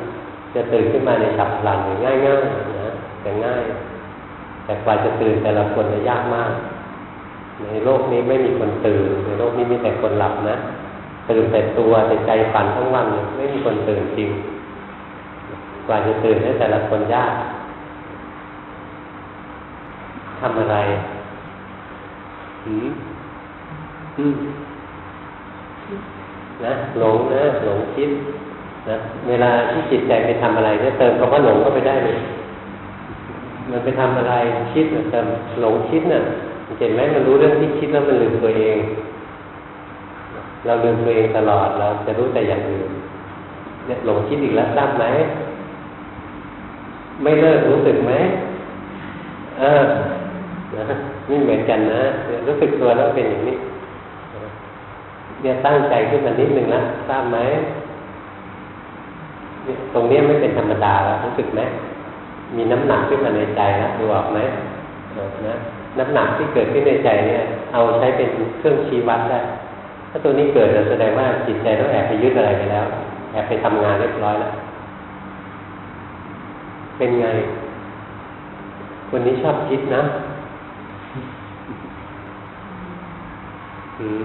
จะตื่นขึ้นมาในฉับพลันง่ายๆ จะง่าย แต่กว่าจะตื่นแต่ละคนจะยากมาก ในโลกนี้ไม่มีคนตื่น ในโลกนี้มีแต่คนหลับนะ ตื่นแต่ตัวแต่ใจฝันทั้งวันไม่มีคนตื่นจริง กว่าจะตื่นให้แต่ละคนยากทำอะไรหืมอืมนะหลงนะหลงคิดนะเวลาที่จิตใจไปทำอะไรเนี่ยเติมคำว่าหลงเข้าไปได้เลย มันไปทำอะไรคิดเติมหลงคิดน่ะเห็นไหมมันรู้เรื่องที่คิดแล้วมันลืมตัวเอง เราลืมตัวเองตลอดเราจะรู้แต่อย่างอื่นเนี่ยหลงคิดอีกแล้วทราบไหมไม่เลิกรู้สึกไหมเออนะนี่เหมือนกันนะรู้สึกตัวแล้วเป็นอย่างนี้เนี่ยตั้งใจขึ้นมานิดหนึ่งนะทราบไหมตรงนี้ไม่เป็นธรรมดาแล้วรู้สึกไหม มีน้ำหนักขึ้นมาในใจแล้วดูออกไหมนะน้ำหนักที่เกิดขึ้นในใจเนี่ย เอาใช้เป็นเครื่องชี้วัดได้ ถ้าตัวนี้เกิดแสดงว่าจิตใจต้องแอบไปยึดอะไรไปแล้ว แอบไปทำงานเรียบร้อยแล้ว เป็นไง คนนี้ชอบคิดนะอืม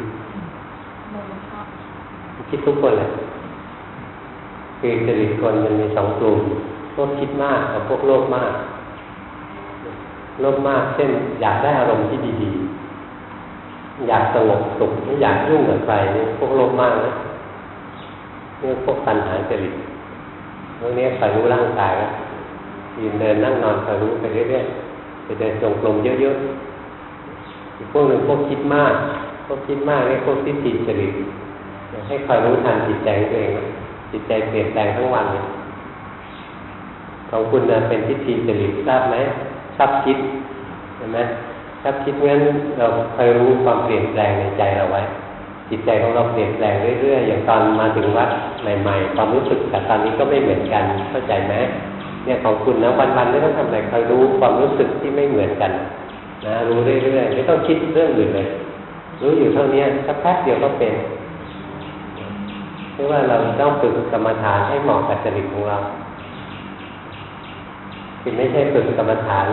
เราชอคิดทุกคนแหละคือจริตคนมันมีสองกลุ่ม พวกคิดมากกับพวกโลภมาก โลภมากเช่น อยากได้อารมณ์ที่ดีๆ อยากสงบสุขไม่อยากยุ่งกับใครนี่พวกโลภมากนะนี่พวกตัณหาจริตพวกนี้คอยรู้ร่างกายแล้วยืนเดินนั่งนอนคอยรู้ไปเรื่อยๆจะเดินจงกรมเยอะๆอีกพวกหนึ่งพวกคิดมาก พวกคิดมากนี่พวกทิฏฐิจริตให้คอยรู้ทันจิตใจตัวเองจิตใจเปลี่ยนแปลงทั้งวันเลย ของคุณนะเป็นทิฏฐิจริตทราบไหมชอบคิดเห็นไหมชอบคิดงั้นเราคอยรู้ความเปลี่ยนแปลงในใจเราไว้ จิตใจของเราเปลี่ยนแปลงเรื่อยๆอย่างตอนมาถึงวัดใหม่ๆ ความรู้สึกกับตอนนี้ก็ไม่เหมือนกันเข้าใจไหมเนี่ยของคุณนะวันๆไม่ต้องทำอะไรคอยรู้ความรู้สึกที่ไม่เหมือนกันนะรู้เรื่อยๆไม่ต้องคิดเรื่องอื่นเลย รู้อยู่เท่านี้สักแป๊บเดียวก็เป็นเพราะว่าเราต้องฝึกกรรมฐานให้เหมาะกับจริตของเรา คือไม่ใช่ฝึกกรรมฐาน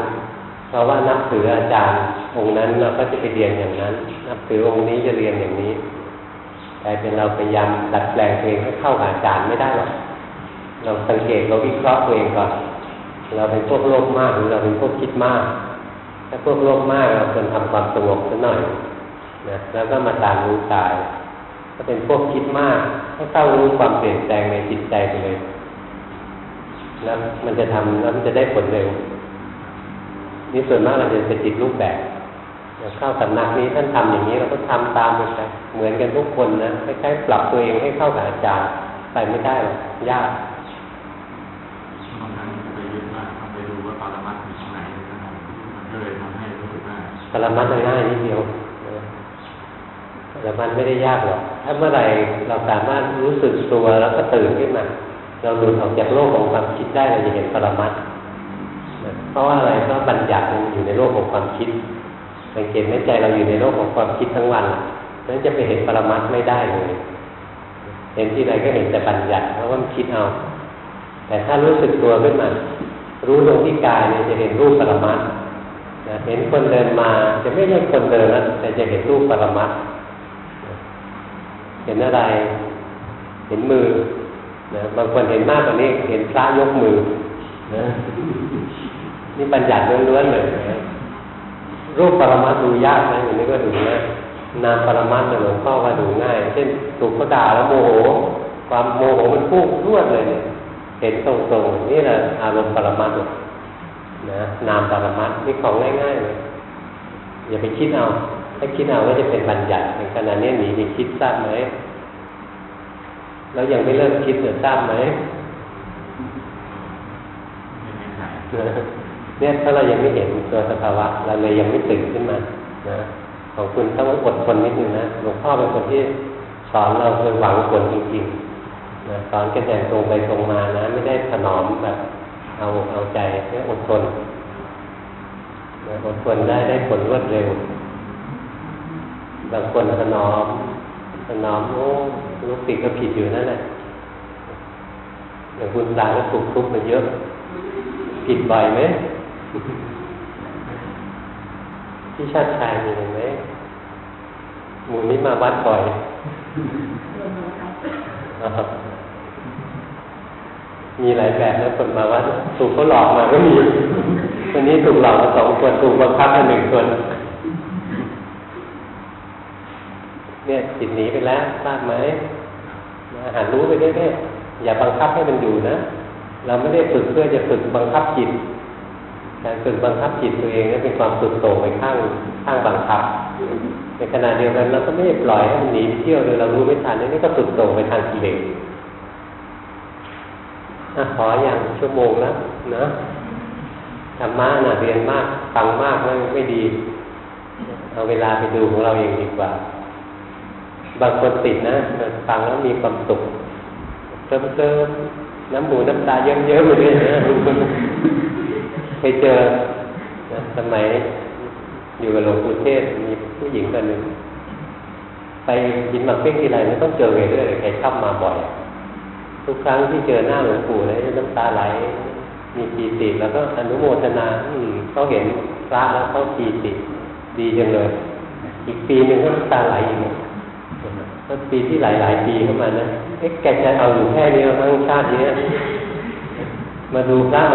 เพราะว่านับถืออาจารย์องค์นั้นเราก็จะไปเรียนอย่างนั้น นับถือองค์นี้จะเรียนอย่างนี้แต่เป็นเราพยายามดัดแปลงตัวเองให้เข้ากับอาจารย์ไม่ได้หรอกเราสังเกตเราวิเคราะห์ตัวเองก่อน เราเป็นพวกโลภมากหรือเราเป็นพวกคิดมาก ถ้าพวกโลภมากเราควรทำความสงบสักหน่อยนะแล้วก็มาตามรู้กาย ถ้าเป็นพวกคิดมากให้เข้ารู้ความเปลี่ยนแปลงในจิตใจไปเลย แล้วมันจะทำแล้วมันจะได้ผลเร็วนี่ส่วนมากเราจะเป็นจิตรูปแบบอย่างเข้าสำนักนี้ท่านทำอย่างนี้เราก็ทำตามไปไปเหมือนกันทุกคนนะคล้ายๆปรับตัวเองให้เข้ากับอาจารย์ไปไม่ได้หรอกยากบางครั้งไปยึดว่าต้องไปดูว่าปรมัตถ์อยู่ที่ไหนนะครับมันก็เลยทำให้รู้สึกว่าปรมัตถ์ง่ายนิดเดียวปรมัตถ์ไม่ได้ยากหรอกถ้าเมื่อไหร่เราสามารถรู้สึกตัวแล้วก็ตื่นขึ้นมา เราหลุดออกจากโลกของความคิดได้เราจะเห็นปรมัตเพราะว่าอะไรเพราะบัญญัติอยู่ในโลกของความคิดสังเกตไหมใจเราอยู่ในโลกของความคิดทั้งวันนั้นจะไปเห็นปรมัตไม่ได้เลยเห็นที่ไหนก็เห็นแต่บัญญัติเพราะว่ามันคิดเอา แต่ถ้ารู้สึกตัวขึ้นมารู้ลงที่กายเนี่ยจะเห็นรูปปรมัตเห็นคนเดินมาจะไม่ใช่คนเดินแล้วแต่จะเห็นรูปปรมัตเห็นอะไร เห็นมือ นะบางคนเห็นมากกว่านี้เห็นพระยกมือนะนี่บัญญัติล้วนๆเลยนะรูปปรมัตดูยากนะอย่างนี้ก็ดูง่ายนามปรมัตถ์หลวงพ่อว่าดูง่าย เช่นถูกเขาด่าแล้วโมโห ความโมโหมันพุ่งรวดเลยเนี่ยเห็นตรงๆนี่แหละอารมณ์ปรมัตถ์นะนามปรมัตถ์นี่ของง่ายๆเลยอย่าไปคิดเอา ถ้าคิดเอาก็จะเป็นบัญญัติในขณะนี้หนีไปคิดทราบไหม แล้วยังไม่เริ่มคิดจะทราบไหมไม่แน่ใจเนี่ยถ้าเรายังไม่เห็นตัวสภาวะ เราเลยยังไม่ตื่นขึ้นมานะของคุณต้องอดทนนิดนึงนะหลวงพ่อเป็นคนที่สอนเราโดยหวังผลจริงๆนะสอนกันอย่างตรงไปตรงมานะ ไม่ได้ถนอมแบบเอาเอาใจแค่อดทนนะอดทนได้ได้ผลรวดเร็วบางคนถนอมถนอมโอ้ ลูกติดก็ผิดอยู่นั่นแหละอย่างคุณตาก็ถูกทุบมาเยอะ ผิดบ่อยไหมพี่ชาติชายมีเห็นไหมหมูนี้มาวัดบ่อยมีหลายแบบนะคนมาวัดถูกเขาหลอกมาก็มีคนนี้ถูกหลอกมาสองคนถูกบังคับมาหนึ่งคน เนี่ยจิตหนีไปแล้วทราบไหมนะหารู้ไปเรื่อยๆอย่าบังคับให้มันอยู่นะ เราไม่ได้ฝึกเพื่อจะฝึกบังคับจิต การฝึกบังคับจิตตัวเองนี่เป็นความสุดโต่งไปข้างข้างบังคับ ในขณะเดียวกันเราก็ไม่ได้ปล่อยให้มันหนีเที่ยวโดยเรารู้ไม่ทันนี่ก็สุดโต่งไปทางกิเลสอะขออย่างชั่วโมงแล้วนะธรรมะน่ะเรียนมากฟังมากไม่ไม่ดี เอาเวลาไปดูของเราเองดีกว่า บางคนติดนะฟังแล้วมีความสุขเติมเติมน้ำหมูน้ำตาเยิ้มๆไปเลยนะเคยเจอนะสมัยอยู่กับหลวงปู่เทศมีผู้หญิงคนหนึ่งไปกินหมักเป้งทีไรไม่ต้องเจอเลยเรื่อยๆแกชอบมาบ่อย ทุกครั้งที่เจอหน้าหลวงปู่เลยน้ำตาไหล มีปีติแล้วก็อนุโมทนาอืมเขาเห็นพระแล้วเขาปีติดีจังเลย อีกปีหนึ่งก็น้ำตาไหลอีก มันปีที่หลาย ๆ ปีเข้ามานะเอ๊ะแกจะเอาอยู่แค่นี้มั้งชาตินี้มาดูพระมา